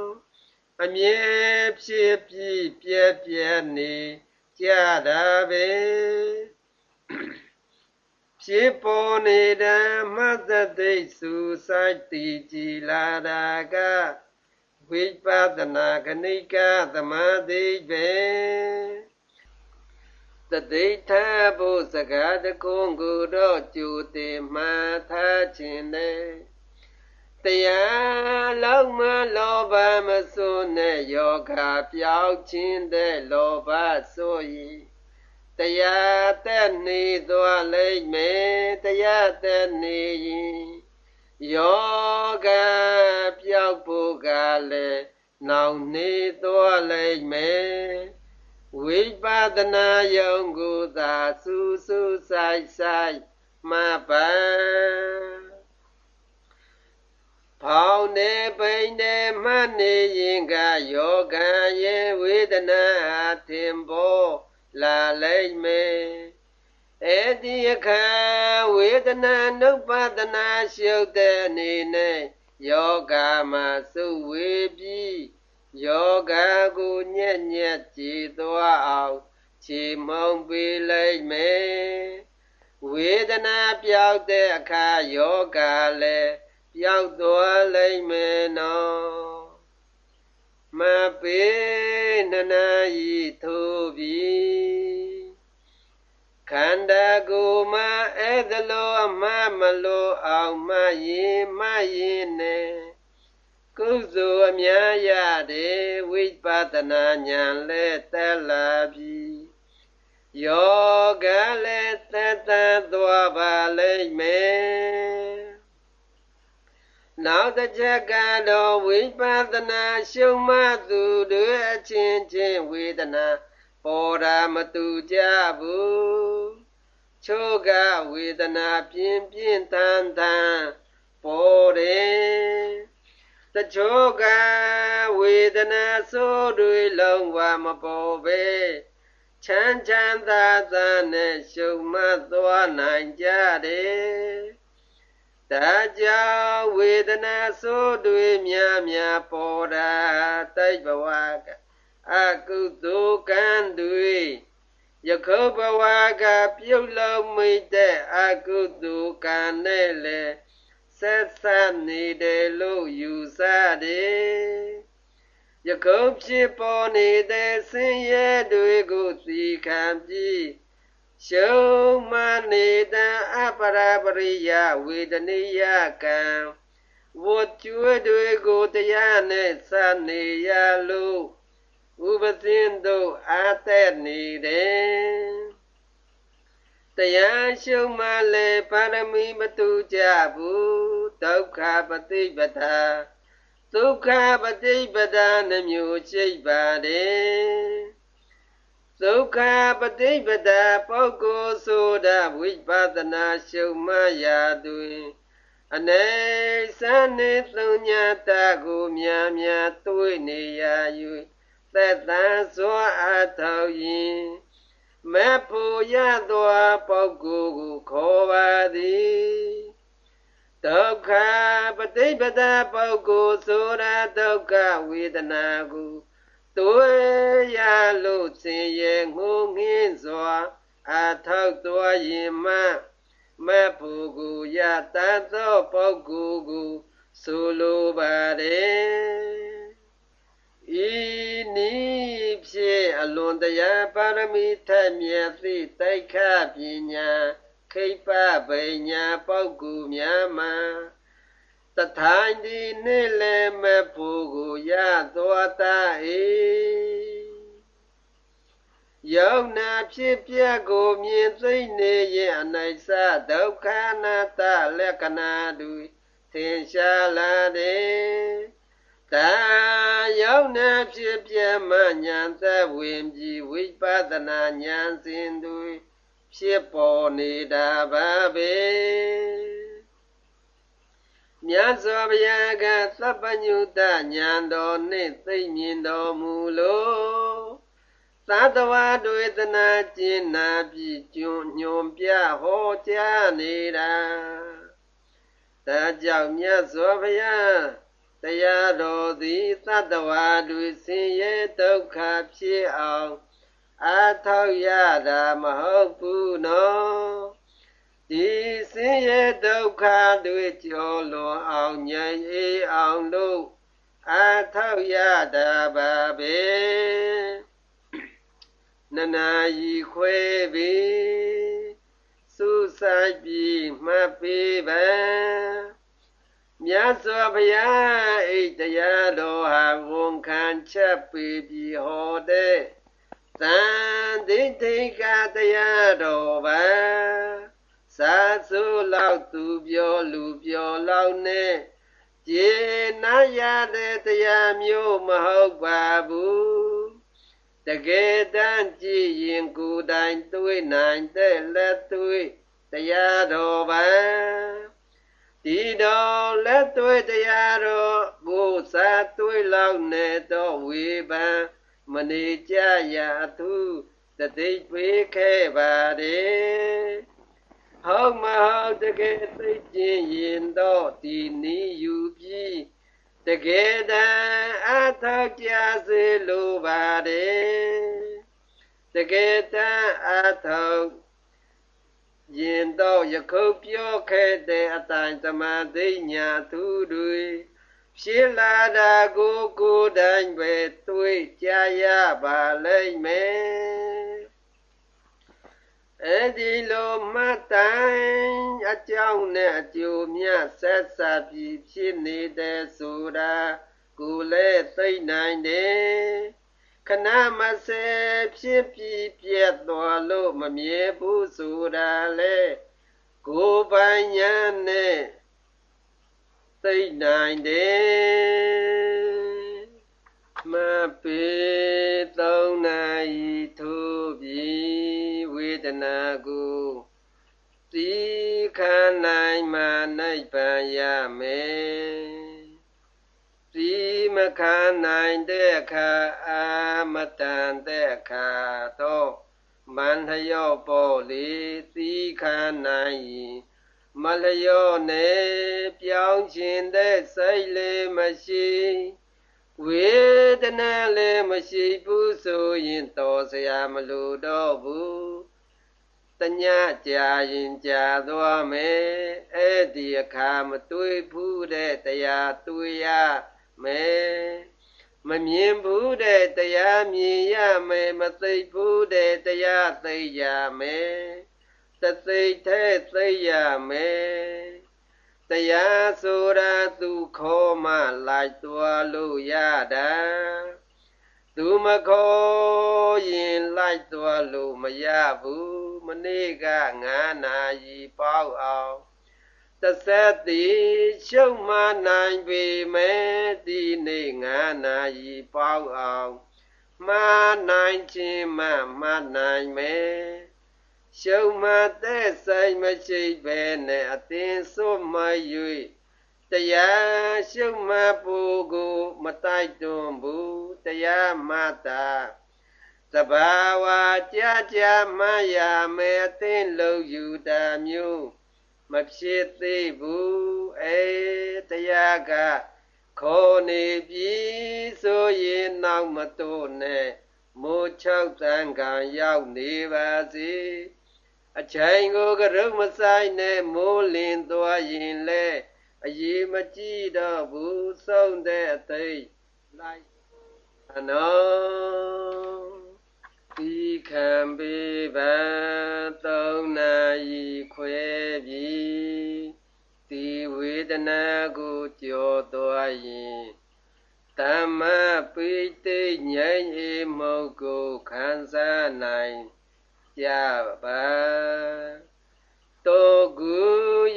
အမြဲဖြစ်ပြီးပြည့်ပြည့်နေကြတာပဲ ဖြစ်ပေါ်နေတဲ့မသတိစုစိုက်တည်ကြည်လာတာကဝိပဿနာခဏိကသမာဓိပဲတတိထဖို့စကားတကုံကိုတော့ကြိုတင်မှထားခြင်းနဲ့တရားလုံးမလောဘမဆိုးနဲ့ယောဂပြောက်ခြင်းတဲ့လောဘဆိုရင် တရားတက်နေသွားလိမ့်မယ်တရားတက်နေရင်ယောဂပြောက်ဖို့ကလည်းနောင်နေသွားလိမ့်မယ်ဝိပဿနာယုံကိုသာစူးစူးဆိုင်ဆိုင်မှပန်းဖောင်းနေပိန်နေမှနေရင်ကယောဂရဲ့ဝေဒနာထင်ပေါ် လာလိမ့်မယ်အဲ့ဒီအခါဝေဒနာနုပဒနာရှုပ်တဲ့အနေနဲ့ယောဂမှာစုဝေပြီးယောဂကိုညက်ညက်ကြည်သွားအောင်ခြေမုံပေးလိုက်မယ်ဝေဒနာပြောက်တဲ့အခါယောဂလည်းပြောက်သွားလိုက်မယ်နော်မပေးနနာဤထိုးပြီ ခန္ဓာကိုယ်မှာအဲ့ဒါလိုအမှမလို့အောင်မရင်မရင်နဲ့ကုသိုလ်အများရတယ်ဝိပဿနာဉာဏ်လည်းတက်လာပြီယောဂလည်းသက်သာသွားပါလိမ့်မယ်နောက်တစ်ချက်ကတော့ဝိပဿနာရှုမှတ်သူတွေအချင်းချင်းဝေဒနာ ပေါ်တာမတူကြဘူးချိုးကဝေဒနာပြင်းပြင်းထန်ထန်ပေါ်တယ်တချို့ကဝေဒနာဆိုးတွေလုံးဝမပေါ်ပဲချမ်းချမ်းသာသာနဲ့ရှုံမသွားနိုင်ကြတယ်ဒါကြောင့်ဝေဒနာဆိုးတွေများများပေါ်တာတိုက်ဘဝက အကုသိုလ်ကံတွေယခုဘဝကပြုတ်လုံးမိတဲ့အကုသိုလ်ကံနဲ့လည်းစဆက်ဆက်နေတယ်လို့ယူဆတယ်ယခုဖြစ်ပေါ်နေတဲ့ဆင်းရဲတွေကိုသိခံပြီးရှုံးမနေတဲ့အပရပရိယဝေဒနိယကံဝတ်ကျွေးတွေကိုတရားနဲ့စနေရလို့ ဥပသင်တို့အာသက်နေတယ်တရားရှုံးမှလည်းပါရမီမတူကြဘူးဒုက္ခပฏิပဒါဒုက္ခပฏิပဒါနှမျိုးရှိပါတယ်ဒုက္ခပฏิပဒါပုဂ္ဂိုလ်ဆိုတာဝိပဿနာရှုံးမှရာတွင်အနေစနေသုံးညာတကိုများများတွေ့နေရ၍ သက်သန်စွာအထောက်ရင်မဖို့ရသောပုဂ္ဂိုလ်ကိုခေါ်ပါသည်ဒုက္ခပฏิပဒါပုဂ္ဂိုလ်ဆိုရာဒုက္ခဝေဒနာကိုတွေ့ရလို့ဆင်းရဲငိုငင်းစွာအထောက်တော်ရင်မှမဖို့ကိုရတတ်သောပုဂ္ဂိုလ်ကိုဆိုလိုပါတယ် ဤနိဖြင့်အလွန်တရာပါရမီထက်မြက်သည့်တိုက်ခပညာခိပ္ပဗိညာပုဂ္ဂိုလ်များမှာတထိုင်ဒီနေ့လည်းမဖို့ကိုရသွားတာ၏ယုံနာဖြစ်ပြကိုမြင်သိနေရင်အနိုင်စဒုက္ခနာတလက္ခဏာတူသင်ရှားလာတယ် တာယုံနာဖြစ်ပြမှညာသက်ဝင်ပြီးဝိပဿနာဉာဏ်စဉ်သူဖြစ်ပေါ်နေတာပါပဲမြတ်စွာဘုရားကသဗ္ဗညုတဉာဏ်တော်နှင့်သိမြင်တော်မူလို့သတ္တဝါတွေသနာကျင်နာပြီးကျွညွန်ပြဟောကြားနေတာဒါကြောင့်မြတ်စွာဘုရား တရားတော်သည်သတ္တဝါတွေဆင်းရဲဒုက္ခဖြစ်အောင်အထောက်ရတာမဟုတ်ဘူးနော်ဒီဆင်းရဲဒုက္ခတွေကြောလွန်အောင်ဉာဏ်အေးအောင်လို့အထောက်ရတာပါပဲနနာရီခွဲပြီးစူးစိုက်ပြီးမှတ်ပေးပါ မြတ်စွာဘုရားဣတရားတော်ဟာဝန်ခံချက်ပေးပြီးဟောတဲ့သံဒိဋ္ဌိကတရားတော်ပါသာသုလောက်သူပြောလူပြောလောက်နဲ့ကျေနာရတဲ့တရားမျိုးမဟုတ်ပါဘူးတကယ်တမ်းကြည့်ရင်ကိုယ်တိုင်တွေ့နိုင်တဲ့လက်တွေ့တရားတော်ပါ ဒီတော်လက်တွေ့တရားတော်ကိုစာတွေ့လောက်နေတော့ဝေပံမနေကြရအထုတသိပေးခဲ့ပါတယ်ဟုတ်မဟုတ်တကယ်သိကျင်ရင်တော့ဒီနည်းယူပြီးတကယ်တမ်းအထောက်ကြစေလိုပါတယ်တကယ်တမ်းအထောက် ရင်တော့ယခုပြောခဲ့တဲ့အတိုင်းသမာဓိညာသူတွေဖြစ်လာတာကိုကိုယ်တိုင်ပဲတွေ့ကြရပါလိမ့်မယ်အဲ့ဒီလိုမှတ်တိုင်းအကြောင်းနဲ့အကျိုးမြတ်ဆက်ဆက်ပြီးဖြစ်နေတဲ့ဆိုတာကိုလည်းသိနိုင်တယ် ခဏမစဲဖြစ်ပြီးပြတ်သွားလို့မမြဲဘူးဆိုတာလေကိုယ်ပိုင်ညာနဲ့သိနိုင်တယ်မပေသုံးနိုင်ထိုးပြီးဝေဒနာကိုသိခံနိုင်မှနိဗ္ဗာန်ရမယ်သိ မခံနိုင်တဲ့အခါအာမတန်တဲ့အခါတော့မန္တယောပေါ်လေသိခံနိုင်မလျော့နဲ့ပြောင်းခြင်းတဲ့စိတ်လေးမရှိဝေဒနာလည်းမရှိဘူးဆိုရင်တော်စရာမလိုတော့ဘူးတညကြာရင်ကြာသွားမယ်အဲ့ဒီအခါမတွေ့ဘူးတဲ့တရားတွေ့ရ မယ်မမြင်ဘူးတဲ့တရားမြင်ရမယ်မသိဘူးတဲ့တရားသိရမယ်သသိတဲ့သိရမယ်တရားဆိုတာသူခေါ်မှလိုက်သွားလို့ရတာသူမခေါ်ရင်လိုက်သွားလို့မရဘူးမနေ့ကငါးနာရီပေါက်အောင် တသက်တိရှုံမနိုင်ပေမဲ့ဒီနေ့ငါးနာရီပေါက်အောင်မှားနိုင်ခြင်းမှမှနိုင်မယ်ရှုံမတဲ့ဆိုင်မရှိပဲနဲ့အတင်းစွမ၍တရားရှုံမပူကိုမတိုက်တွန်းဘူးတရားမှတာသဘာဝကြာကြာမှရမယ်အသိလုံးယူတာမျိုး မဖြစ်သေးဘူးအေးတရားကခေါ်နေပြီဆိုရင်နောက်မတိုးနဲ့မိုးချောက်တန်ကံရောက်နေပါစေအချိန်ကိုကရုမဆိုင်နဲ့မိုးလင်းသွားရင်လဲအရေးမကြည့်တော့ဘူးဆုံးတဲ့အသိလိုက်အနောဒီ ခံပေးပါသုံးနာရီခွဲပြီဒီဝေဒနာကိုကြော်သွားရင်တမ္မပိတိဉာဏ်ဤမုတ်ကိုခံစားနိုင်ကြပါတောကူ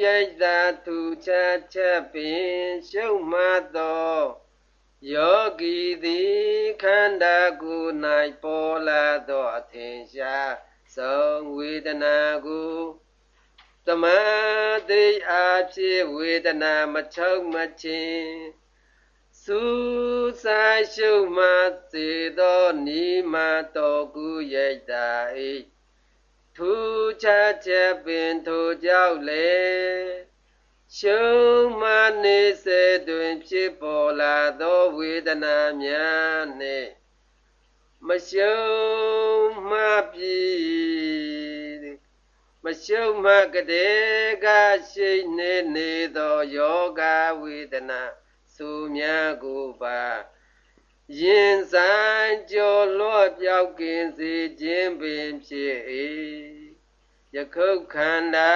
ရိုက်သာသူချချက်ပင်ရှုံမှသော ယောဂီသည်ခန္ဓာကိုယ်၌ပေါ်လာသောအထင်ရှားဆုံးဝေဒနာကိုသမာဓိအားဖြင့်ဝေဒနာမချုံမချင်းစူးစာရှုမှစေသောနိမတော်ကူရိတ်တာ၏ထူးခြားချက်ပင်ထိုကြောင့်လေ ရှုံးမှနေစေတွင်ဖြစ်ပေါ်လာသောဝေဒနာများနှင့်မရှုံးမှပြီမရှုံးမှကတဲ့ကရှိနေနေသောယောဂဝေဒနာသူများကိုပါရင်ဆိုင်ကြော်လွတ်ပြောက်ကင်းစေခြင်းပင်ဖြစ်၏ ယခုခန္ဓာ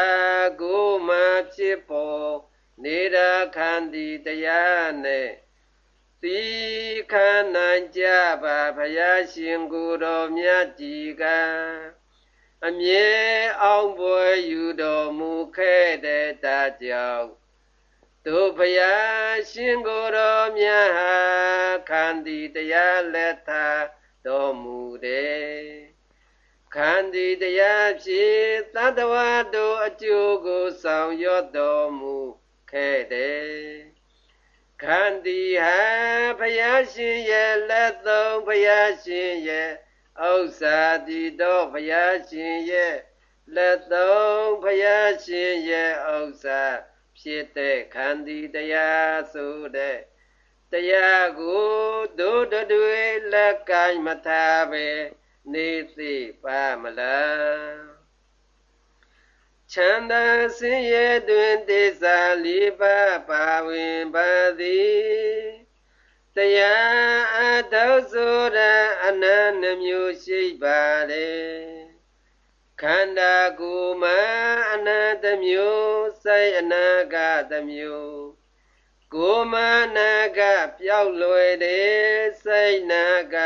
ကိုမှဖြစ်ပေါ်နေတာခန္တီတရားနဲ့သီခန္နိုင်ကြပါဘုရားရှင်ကိုယ်တော်မြတ်ကြီးကအမြဲအောင်ပွဲယူတော်မူခဲ့တဲ့တာကြောင့်တို့ဘုရားရှင်ကိုယ်တော်မြတ်ဟာခန္တီတရားလက်သာတော်မူတယ် ခန္တီတရားဖြင့်သတ္တဝါတို့အကျိုးကိုဆောင်ရွက်တော်မူခဲ့တယ်ခန္တီဟာဘုရားရှင်ရဲ့လက်သုံးဘုရားရှင်ရဲ့ဥစ္စာတိတော်ဘုရားရှင်ရဲ့လက်သုံးဘုရားရှင်ရဲ့ဥစ္စာဖြစ်တဲ့ခန္တီတရားဆိုတဲ့တရားကိုတို့တွေလက်ကင်မထားပဲ နေသိပါမလားချမ်းသာစင်ရဲ့တွင်တေစာလေးပါပါဝင်ပါသည်တရားအထောက်ဆိုရအနန္တမျိုးရှိပါလေခန္ဓာကိုယ်မှာအနတ္တမျိုးစိတ်အနာဂတမျိုးကိုယ်မနာကပျောက်လွယ်တယ်စိတ်နာက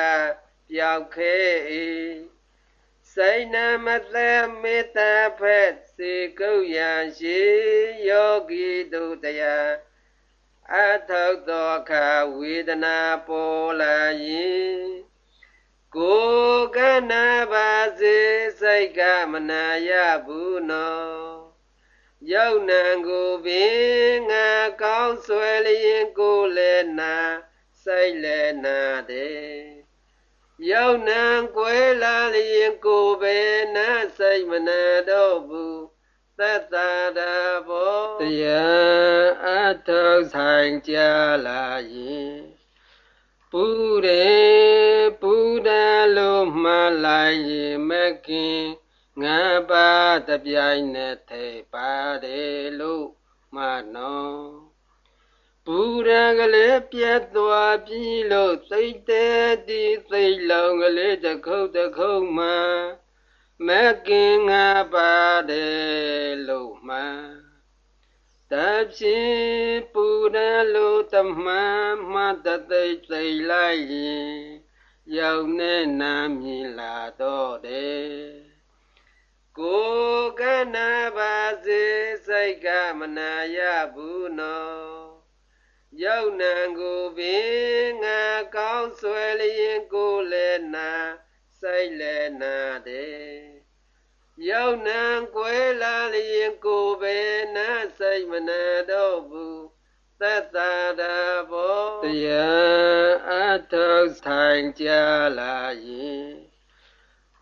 ပျောက်ခဲ၏စိတ်နာမသက်မေတ္တာဖက်စေကုတ်ရရှိယောဂီတို့တရားအထောက်သောအခါဝေဒနာပေါ်လာရင်ကိုယ်ကနာပါစေစိတ်ကမနာရဘူးနော်ယုံနံကိုပင်ငါကောင်းဆွဲလျင်ကိုလည်းနာစိတ်လည်းနာတယ် ရောက်နံကွယ်လာလျင်ကိုပဲနာစိတ်မနာတော့ဘူးသတ္တရာဘောတရားအထောက်ဆိုင်ကြလာရင်ပူတယ်ပူတယ်လို့မှလိုက်ရင်မကင်ငါပါတပြိုင်နဲ့ထဲပါတယ်လို့မနော ပူရံကလေးပြတ်သွားပြီလို့စိတ်တဲ့ဒီစိတ်လုံးကလေးတစ်ခုတ်တစ်ခုတ်မှမကင်ငါပါတယ်လို့မှတဖြစ်ပူရလို့တမန်မှတသိစိတ်လိုက်ရင်ရောက်နေနာမြင်လာတော့တယ်ကိုကနာပါစေစိတ်ကမနာရဘူးနော် ရောက်နံကိုပင်ငါကောင်းဆွဲလျင်ကိုလည်းနာစိတ်လည်းနာတယ်ရောက်နံကွယ်လာလျင်ကိုပဲနာစိတ်မနာတော့ဘူးသက်သာတာဘောတရားအထောက်ဆိုင်ကြလာရင်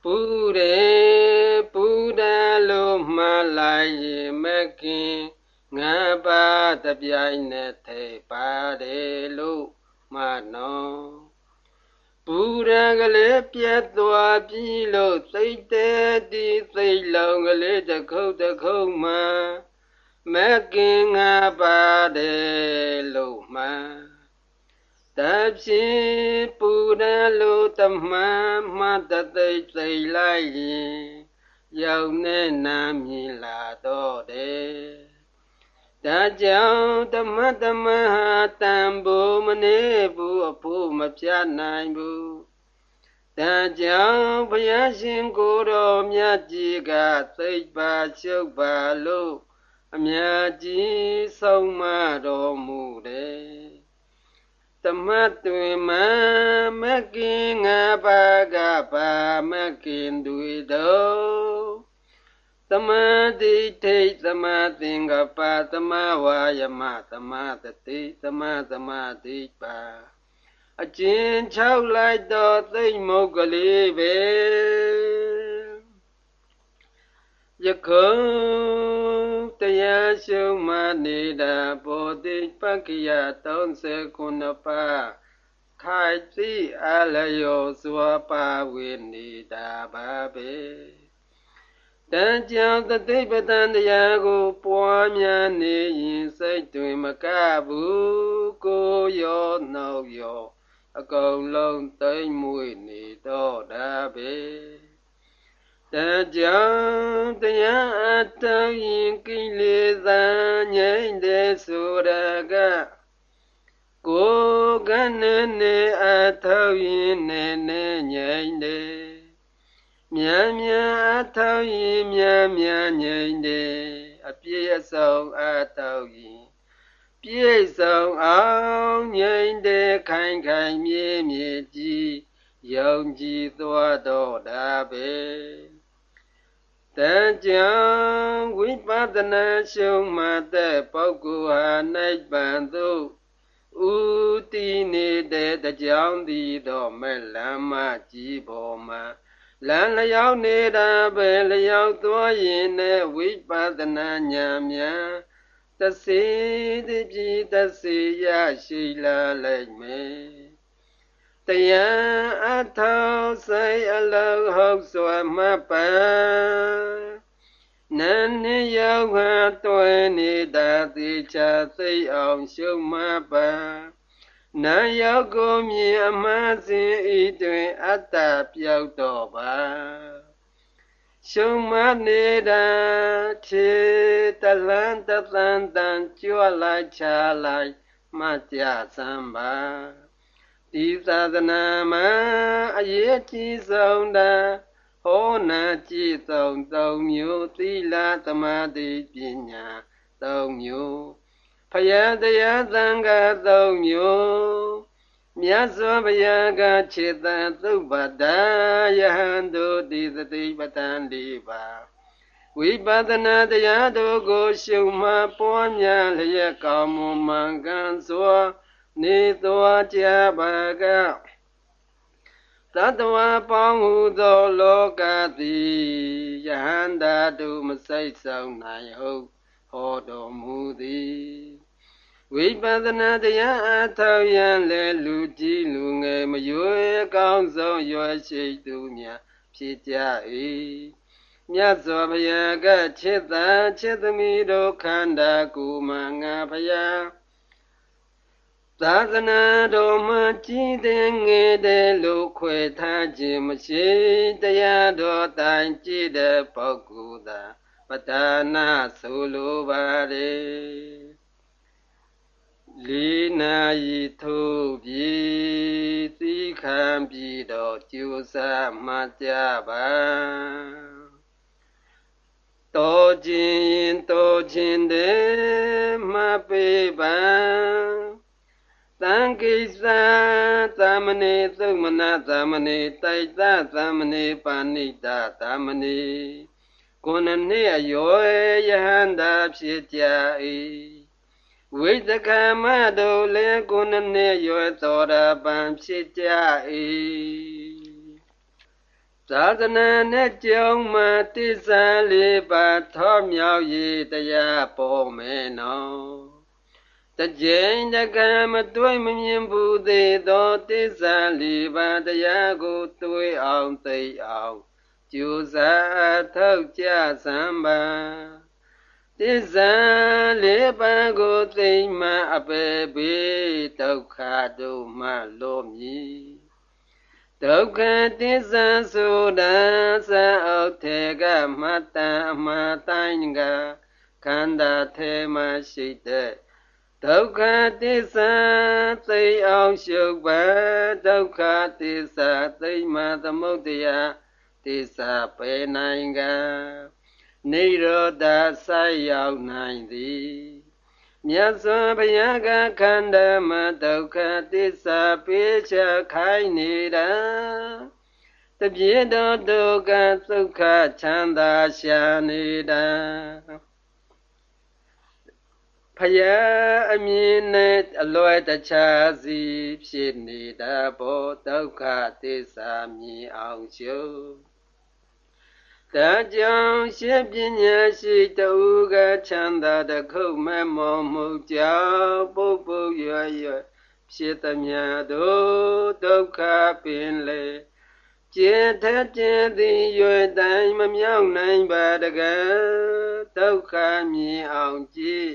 ပူတယ်ပူတယ်လို့မှလိုက်ရင်မခင် ငါပါတပြိုင်နဲ့ထိပါတယ်လို့မနောပူရကလေးပြတ်သွားပြီလို့စိတ်တဲ့ဒီစိတ်လုံးကလေးတစ်ခုတ်တစ်ခုတ်မှမကင်ငါပါတယ်လို့မှတဖြစ်ပူရလို့တမန်မှတသိသိလိုက်ရင်ရောက်နေနာမြင်လာတော့တယ် ဒါကြောင့်ဓမ္မဓမ္မဟာတန်ဖို့မနေဘူးအဖို့မပြနိုင်ဘူးဒါကြောင့်ဘုရားရှင်ကိုယ်တော်မြတ်ကြီးကသိပ်ပါချုပ်ပါလို့အမြတ်ကြီးဆုံးမတော်မူတယ်တမတ်တွင်မမကင်ငါပါကပါမကင်တွေတော် तमा दि ठे तमा तिंग पा तमा वाय मा तमा तति तमा तमा दि पा अचिन छाउ लाई दो तई मोगली वे yakung taya shuma nida bodhi pakya ton se kunapa khai si alayo swapa winida babe တ်ကလေးပဲယခုတရားရှုမှနေတာဘောတိပက္ခိယ39ပါးခိုင်သိအလျောစွာပါဝေနေတာပါပဲတန်ကြောင့်တသိပတန်တရားကိုပွားများနေရင်စိတ်တွင်မကဘူးကိုရောနှောက်ရောအကုန်လုံးတိမ်မွေနေတော့တာပဲတန်ကြောင့်တရားအတောင်းရင်ကိလေသာငြိမ့်တဲ့ဆိုရကကိုကနနဲ့အထောက်ရင်နဲ့နဲ့ငြိမ့်တယ် မြန်မြန်အထောက်ရင်မြန်မြန်ငြိမ့်တယ်အပြည့်အစုံအထောက်ရင်ပြည့်စုံအောင်ငြိမ့်တယ်ခိုင်ခိုင်မြဲမြဲကြည်ယုံကြည်သွားတော့တာပဲတန်ကြောင့်ဝိပဿနာရှုံးမှတဲ့ပုဂ္ဂိုလ်ဟာနိဗ္ဗာန်သို့ဥတီနေတဲ့တကြောင်သည်တော့မဲ့လမ်းမကြီးပေါ်မှာ လမ်းလျောက်နေတာပဲလျောက်သွားရင်နဲ့ဝိပဿနာဉာဏ်များတစေတကြည်တစေရရှိလာလိုက်မယ်တရားအထောက်ဆိုင်အလုံးဟုတ်စွာမှတ်ပါနန်းနေရောက်ဟာတွင်နေတာသေချာသိအောင်ရှုံးမှတ်ပါနာ ရောက်ကိုမြင်အမှန်စင်ဤတွင်အတ္တပြောက်တော့ပါရှုံမနေတာခြေတလန်းတသန်တန်ကြွလိုက်ချလိုက်မှကြစမ်းပါဒီသာသနာမှာအရေးကြီးဆုံးတာဟောနာကြည်ဆုံးသုံးမျိုးသီလသမာဓိပညာသုံးမျိုး ဖယားတရားသံဃာသုံးမျိုးမြတ်စွာဘုရားကခြေတံသုပတ္တယဟန်တို့ဒီသတိပဋ္ဌာန်၄ပါးဝိပဿနာတရားတို့ကိုရှုမှပွားများလျက်ကောင်းမွန်မှန်ကန်စွာနေသွားကြပါကသတ္တဝါပေါင်းဟုသောလောကသည်ယဟန္တာတို့မစိတ်ဆောင်နိုင်ဟုတ်ဟောတော်မူသည် ဝိပဿနာတရားအထောက်ရန်လေလူကြီးလူငယ်မယွေကောင်းဆုံးရွယ်ရှိသူများဖြစ်ကြ၏မြတ်စွာဘုရားကချစ်သာချစ်သမီးတို့ခန္ဓာကိုယ်မှငါဘုရားသာသနာတော်မှကြည်တဲ့ငယ်တဲ့လို့ခွေထားခြင်းမရှိတရားတော်တိုင်ကြည်တဲ့ပုဂ္ဂိုလ်သာပဒါနာဆိုလိုပါလေ ၄နာရီထိုးပြီးသီခံပြီးတော့ကြိုးစားမှကြပါတောခြင်းရင်တောခြင်းတည်းမပေပံတံကိစ္စသမဏေသုမနာသမဏေတိုက်တသမဏေပါဏိတသမဏေကိုယ်နှစ်အယောယဟန္တာဖြစ်ကြ၏ ဝိသကမတို့လည်းကိုယ်နှစ်ရွယ်သောတာပန်ဖြစ်ကြ၏သာသနာနဲ့ကြုံမှတစ္ဆာလေးပါထောမြောက်ရေးတရားပေါ်မယ်နော်တကြိမ်တကံမတွေ့မမြင်ဘူးသေးသောတစ္ဆာလေးပါတရားကိုတွေ့အောင်သိအောင်ကြိုးစားထောက်ကြစမ်းပါ သစ္စာလေးပါးကိုသိမှအပေပေဒုက္ခတို့မှလောမည်ဒုက္ခသစ္စာဆိုတာသာအောက်ထေကမတ္တအမတိုင်းကခန္ဓာထဲမှာရှိတဲ့ဒုက္ခသစ္စာသိအောင်ရှုပ်ပါဒုက္ခသစ္စာသိမှသမုဒ္ဒရာသစ္စာပေနိုင်က နိရောဓဆိုင်ရောက်နိုင်သည်မြတ်စွာဘုရားကခန္ဓာမှာဒုက္ခသစ္စာပေးချခိုင်းနေတာတပြေတော်ဒုက္ခဒုက္ခချမ်းသာရှာနေတာဖယားအမြင်နဲ့အလွယ်တခြားစီဖြစ်နေတာဘောဒုက္ခသစ္စာမြင်အောင်ရှု ဒါကြောင့်ရှင်ပညာရှိတူကချမ်းသာတခုမမောမှုကြောင့်ပုပ်ပုပ်ရွရွဖြစ်သမျှတို့ဒုက္ခပင်လေကျေထကျေသည်ရွယ်တိုင်းမမြောက်နိုင်ပါတကားဒုက္ခမြင်အောင်ကြည့်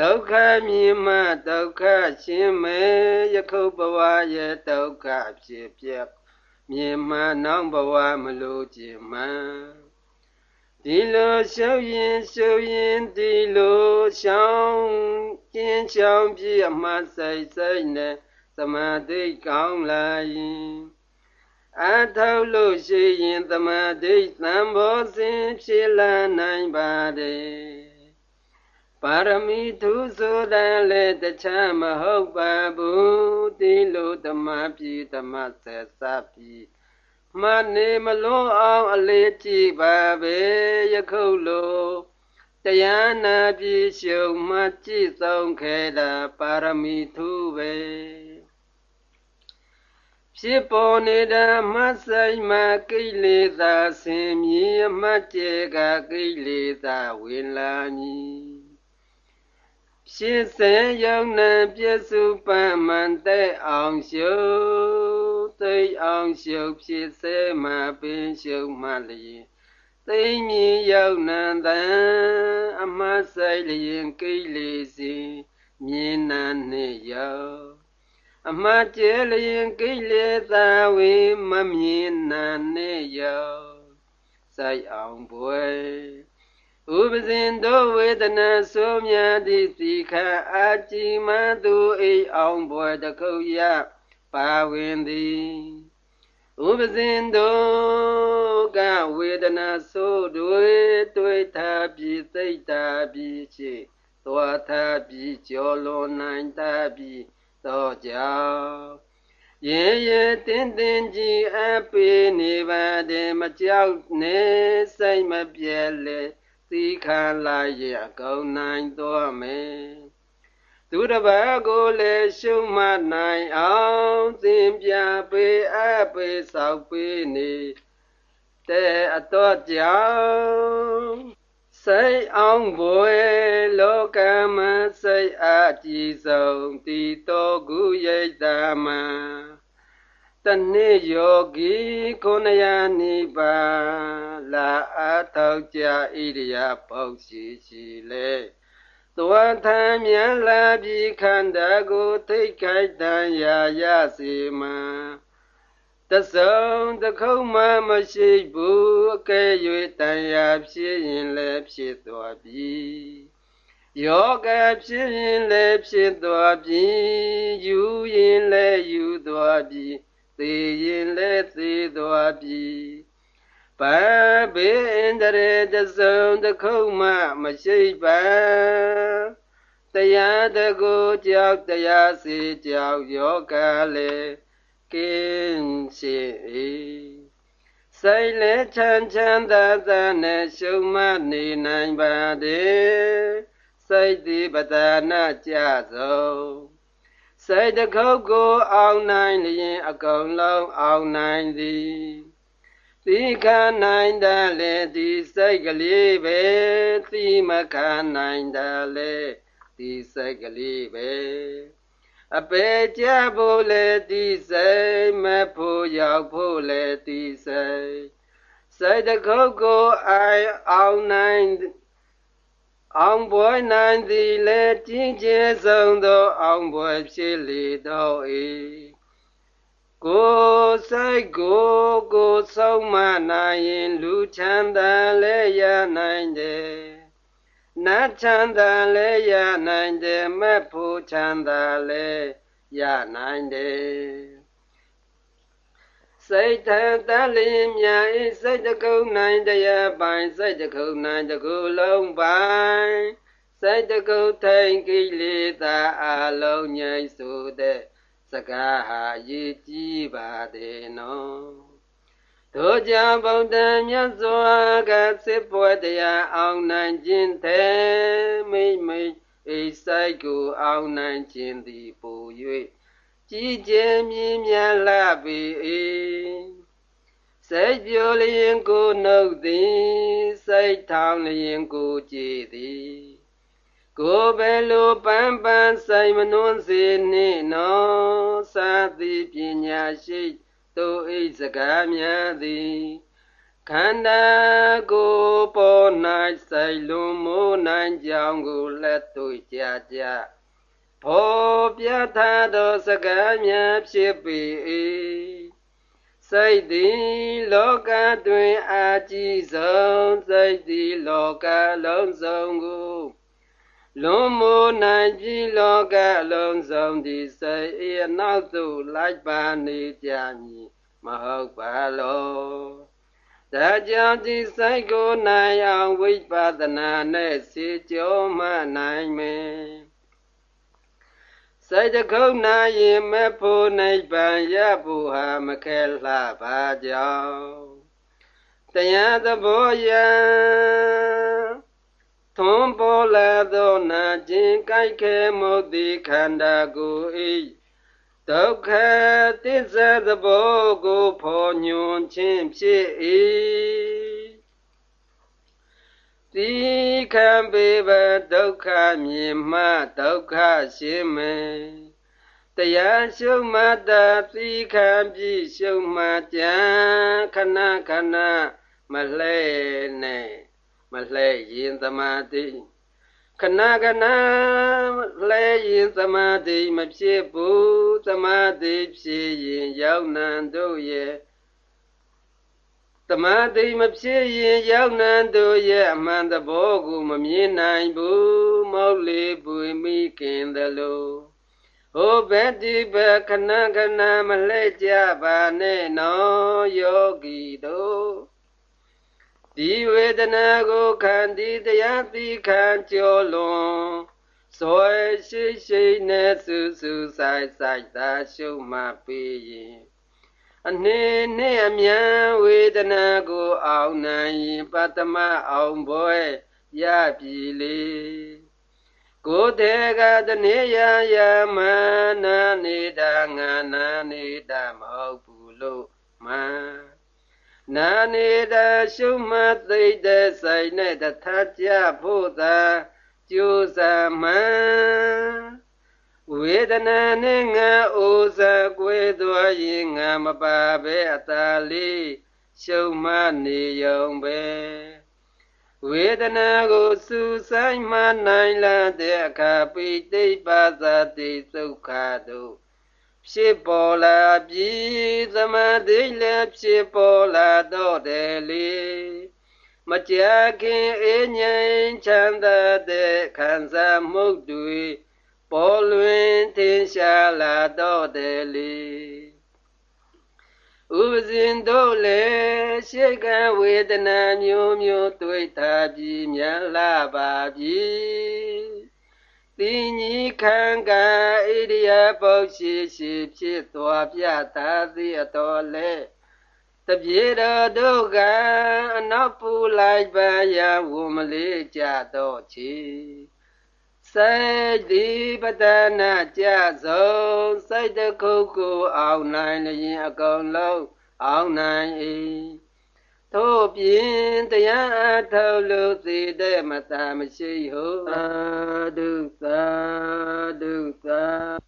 ဒုက္ခမြင်မှဒုက္ခရှင်းမယ်ယခုဘဝရဲ့ဒုက္ခဖြစ်ပြ မြင်မှနောက်ဘဝမလို့ခြင်းမှဒီလိုရှုပ်ရင်ရှုပ်ရင်ဒီလိုရှောင်းကျင်းချောင်းပြအမှစိတ်စိတ်နဲ့သမာဓိကောင်းလာရင်အထောက်လို့ရှိရင်သမာဓိသံဘောစဉ်ဖြစ်လာနိုင်ပါတယ် ပါရမီသူဆိုတာလေတခြားမဟုတ်ပါဘူးဒီလိုဓမ္မပြီဓမ္မဆက်စပြီမနေမလွန်အောင်အလေးကြည့်ပါပဲယခုလိုတရားနာပြီရှုံမှကြည့်ဆုံးခဲ့တာပါရမီသူပဲဖြစ်ပေါ်နေတာမဆိုင်မကိလေသာဆင်မြင်အမှတ်ကျေကကိလေသာဝင်လာမည် ရှင်းစဲရောက်နံပြည့်စုံပန်းမှန်တဲ့အောင်ရှုသိအောင်ရှုဖြစ်စေမှပင်ရှုမှလျင်သိမြင်ရောက်နံတန်အမဆိုင်လျင်ကိလေစီမြင်နံနှင့်ရောက်အမကျဲလျင်ကိလေသာဝေမမြင်နံနှင့်ရောက်စိုက်အောင်ပွဲ ဥပဇင်တို့ဝေဒနာဆိုမြတ်သည့်စီခအာကြည်မသူအိအောင်ဘွယ်တခုရပါဝင်သည်ဥပဇင်တို့ကဝေဒနာဆိုတွေတွေ့ထားပြီးသိတာပြီးရှိသွားထားပြီးကြောလွန်နိုင်တာပြီးတော့ကြောင့်ရင်ရတင်းတင်းကြီးအပေနေပါတယ်မကြောက်နဲ့စိတ်မပြဲလေ သီခံလာရကောင်းနိုင်တော်မယ်သူတစ်ပါးကိုလည်းရှုံးမနိုင်အောင်သင်ပြပေးအပ်ပေးဆောက်ပေးနေတဲ့အတော့ကြောင့်စိတ်အောင်ဘွယ်လောကမစိတ်အကြည်ဆုံးတည်တော်ကုရိတ်တာမတ တနေ့ယောဂီကိုနယနိဗ္ဗာန်လာအထောက်ကြဣရိယာပုရှိရှိလေသောထံမြန်လာပြီးခန္ဓာကိုသိခိုက်တန်ရာရစီမံတဆုံတခုံမှမရှိဘူးအကဲ၍တန်ရာဖြစ်ရင်လည်းဖြစ်သွားပြီယောဂဖြစ်ရင်လည်းဖြစ်သွားပြီယူရင်လည်းယူသွားပြီ သေရင်လည်းသေသွားပြီပဘေန္ဒရေတဆုံတခုံမှမရှိပါတရားတကူကြောက်တရားစီကြောက်ယောဂလည်းကင်းရှိ၏စိတ်လည်းချမ်းချမ်းသာသာနဲ့ရှုံမနေနိုင်ပါသည်စိတ်ဒီပဒနာကြဆုံး စိတ်တစ်ခုကိုအောင်နိုင်လျင်အကုန်လုံးအောင်နိုင်သည်သီခနိုင်တယ်လေဒီစိတ်ကလေးပဲသီမခံနိုင်တယ်လေဒီစိတ်ကလေးပဲအပေကြဖို့လေဒီစိတ်မဖို့ရောက်ဖို့လေဒီစိတ်စိတ်တစ်ခုကိုအိုင်အောင်နိုင် အောင်ပွဲနိုင်သည်လေကြီးကျယ်ဆုံးသော အောင်ပွဲဖြစ်လေတော့၏ကိုစိတ်ကိုကိုဆုံးမနိုင်ရင်လူချမ်းသာလဲရနိုင်တယ်နတ်ချမ်းသာလဲရနိုင်တယ်မက်ဖို့ချမ်းသာလဲရနိုင်တယ် စိတ်ထတလင်းမြဤစိတ်တကုံနိုင်တရားပိုင်စိတ်တကုံနိုင်တကူလုံးပိုင်စိတ်တကုထိန်ကိလေသာအလုံးငြိမ့်ဆိုတဲ့စကားဟာရည်ကြည်ပါသေးနော်တို့ကြောင့်ဗုဒ္ဓမြတ်စွာကစစ်ပွဲတရားအောင်နိုင်ခြင်းတဲ့မိမိအိစိတ်ကိုအောင်နိုင်ခြင်းသည်ပို၍ ကြည်ကျင်မြင်မြတ်လာပြီစိတ်ပြိုလျင်ကိုနှုတ်သည်စိတ်ထောင်လျင်ကိုကြည်သည်ကိုယ်ပဲလိုပန်းပန်းဆိုင်မနှွန်းစေနှင့်နောသာသည်ပညာရှိသူဣစကားများသည်ခန္ဓာကိုယ်ပေါ်၌ဆိုင်လွန်မိုးနိုင်ကြောင်းကိုလက်တွေ့ကြကြ ဖော်ပြထားသောစကားများဖြစ်ပေ၏စိတ်သည်လောကတွင်အာကြည်ဆုံးစိတ်သည်လောကလုံးစုံကိုလွန်မိုးနိုင်ပြီးလောကလုံးစုံသည်စိတ်၏အနောက်သို့လိုက်ပါနေကြမည်မဟုတ်ပါလောဒါကြောင့်ဒီစိတ်ကိုနိုင်အောင်ဝိပဿနာနဲ့စေကြောမှနိုင်မယ် စိတ်တခုနာရင်မဖို့နိဗ္ဗာန်ရဖို့ဟာမခဲလှပါကြောင်းတရားသဘောယံသွန်ပေါ်လာသောနာခြင်းကြိုက်ခဲမုတ်တိခန္ဓာကိုယ်ဤဒုက္ခသစ္စာသဘောကိုဖော်ညွန်ခြင်းဖြစ်၏ တိခံပေပဒုက္ခမြင်မှဒုက္ခရှင်းမယ်တရားရှုမှတ်တာတိခံပြီးရှုမှတ်ကြံခဏခဏမလဲနဲ့မလဲရင်သမာဓိခဏခဏလဲရင်သမာဓိမဖြစ်ဘူးသမာဓိဖြစ်ရင်ရောက်နံတို့ရဲ့ တမတိမဖြစ်ရင်ရောက်နံတို့ရဲ့အမှန်တဘောကိုမမြင်နိုင်ဘူးမောက်လေပွေမိခင်တယ်လို့ဟိုဘက်ဒီဘက်ခဏခဏမလှည့်ကြပါနဲ့နော်ယောဂီတို့ဒီဝေဒနာကိုခံဒီတရားသိခံကြောလွန်ဇွဲရှိရှိနဲ့စူးစူးဆိုင်ဆိုင်သာရှုမှတ်ပြီးရင် အနှင်းနဲ့အမြန်ဝေဒနာကိုအောင်နိုင်ရင်ပတမအောင်ဘွယ်ရပြီလေကိုယ်တေကတနေယယမနာနေတာငါနာနေတာမဟုတ်ဘူးလို့မှန်နာနေတာရှုမှတ်သိတဲ့ဆိုင်နဲ့တထကြဖို့သာကြိုးစားမှန် ဝေဒနာနဲ့ငါအိုစာကွဲသွားရင်ငါမပါပဲအသာလေးရှုံမနေရုံပဲဝေဒနာကိုစူဆိုင်မှနိုင်လာတဲ့အခါပိဋိပါဇာတိသုခတို့ဖြစ်ပေါ်လာပြီးသမာဓိလည်းဖြစ်ပေါ်လာတော့တယ်လေမကြာခင်အေးငြိမ်ချမ်းသာတဲ့ခံစားမှုတွေ ပေါ်လွင်ထင်ရှားလာတော့တယ်လေဥပဇင်တို့လည်းရှေကဝေဒနာမျိုးမျိုးတွေ့တာပြီးမြန်လာပါပြီတိညီခံကဣရိယာပုရှိရှိဖြစ်သွားပြတာသည်အတော်လဲတပြေတော်တို့ကအနောက်ပူလိုက်ပါရဝမလေးကြတော့ချီ စိတ်ဒီပဒနာကြဆုံးစိတ်တခုကိုအောင်နိုင်လျင်အကုန်လုံးအောင်နိုင်၏ထို့ပြင်တရားအထုတ်လို့စေတဲ့မသာမရှိဟုသာဓုသာဓုသာ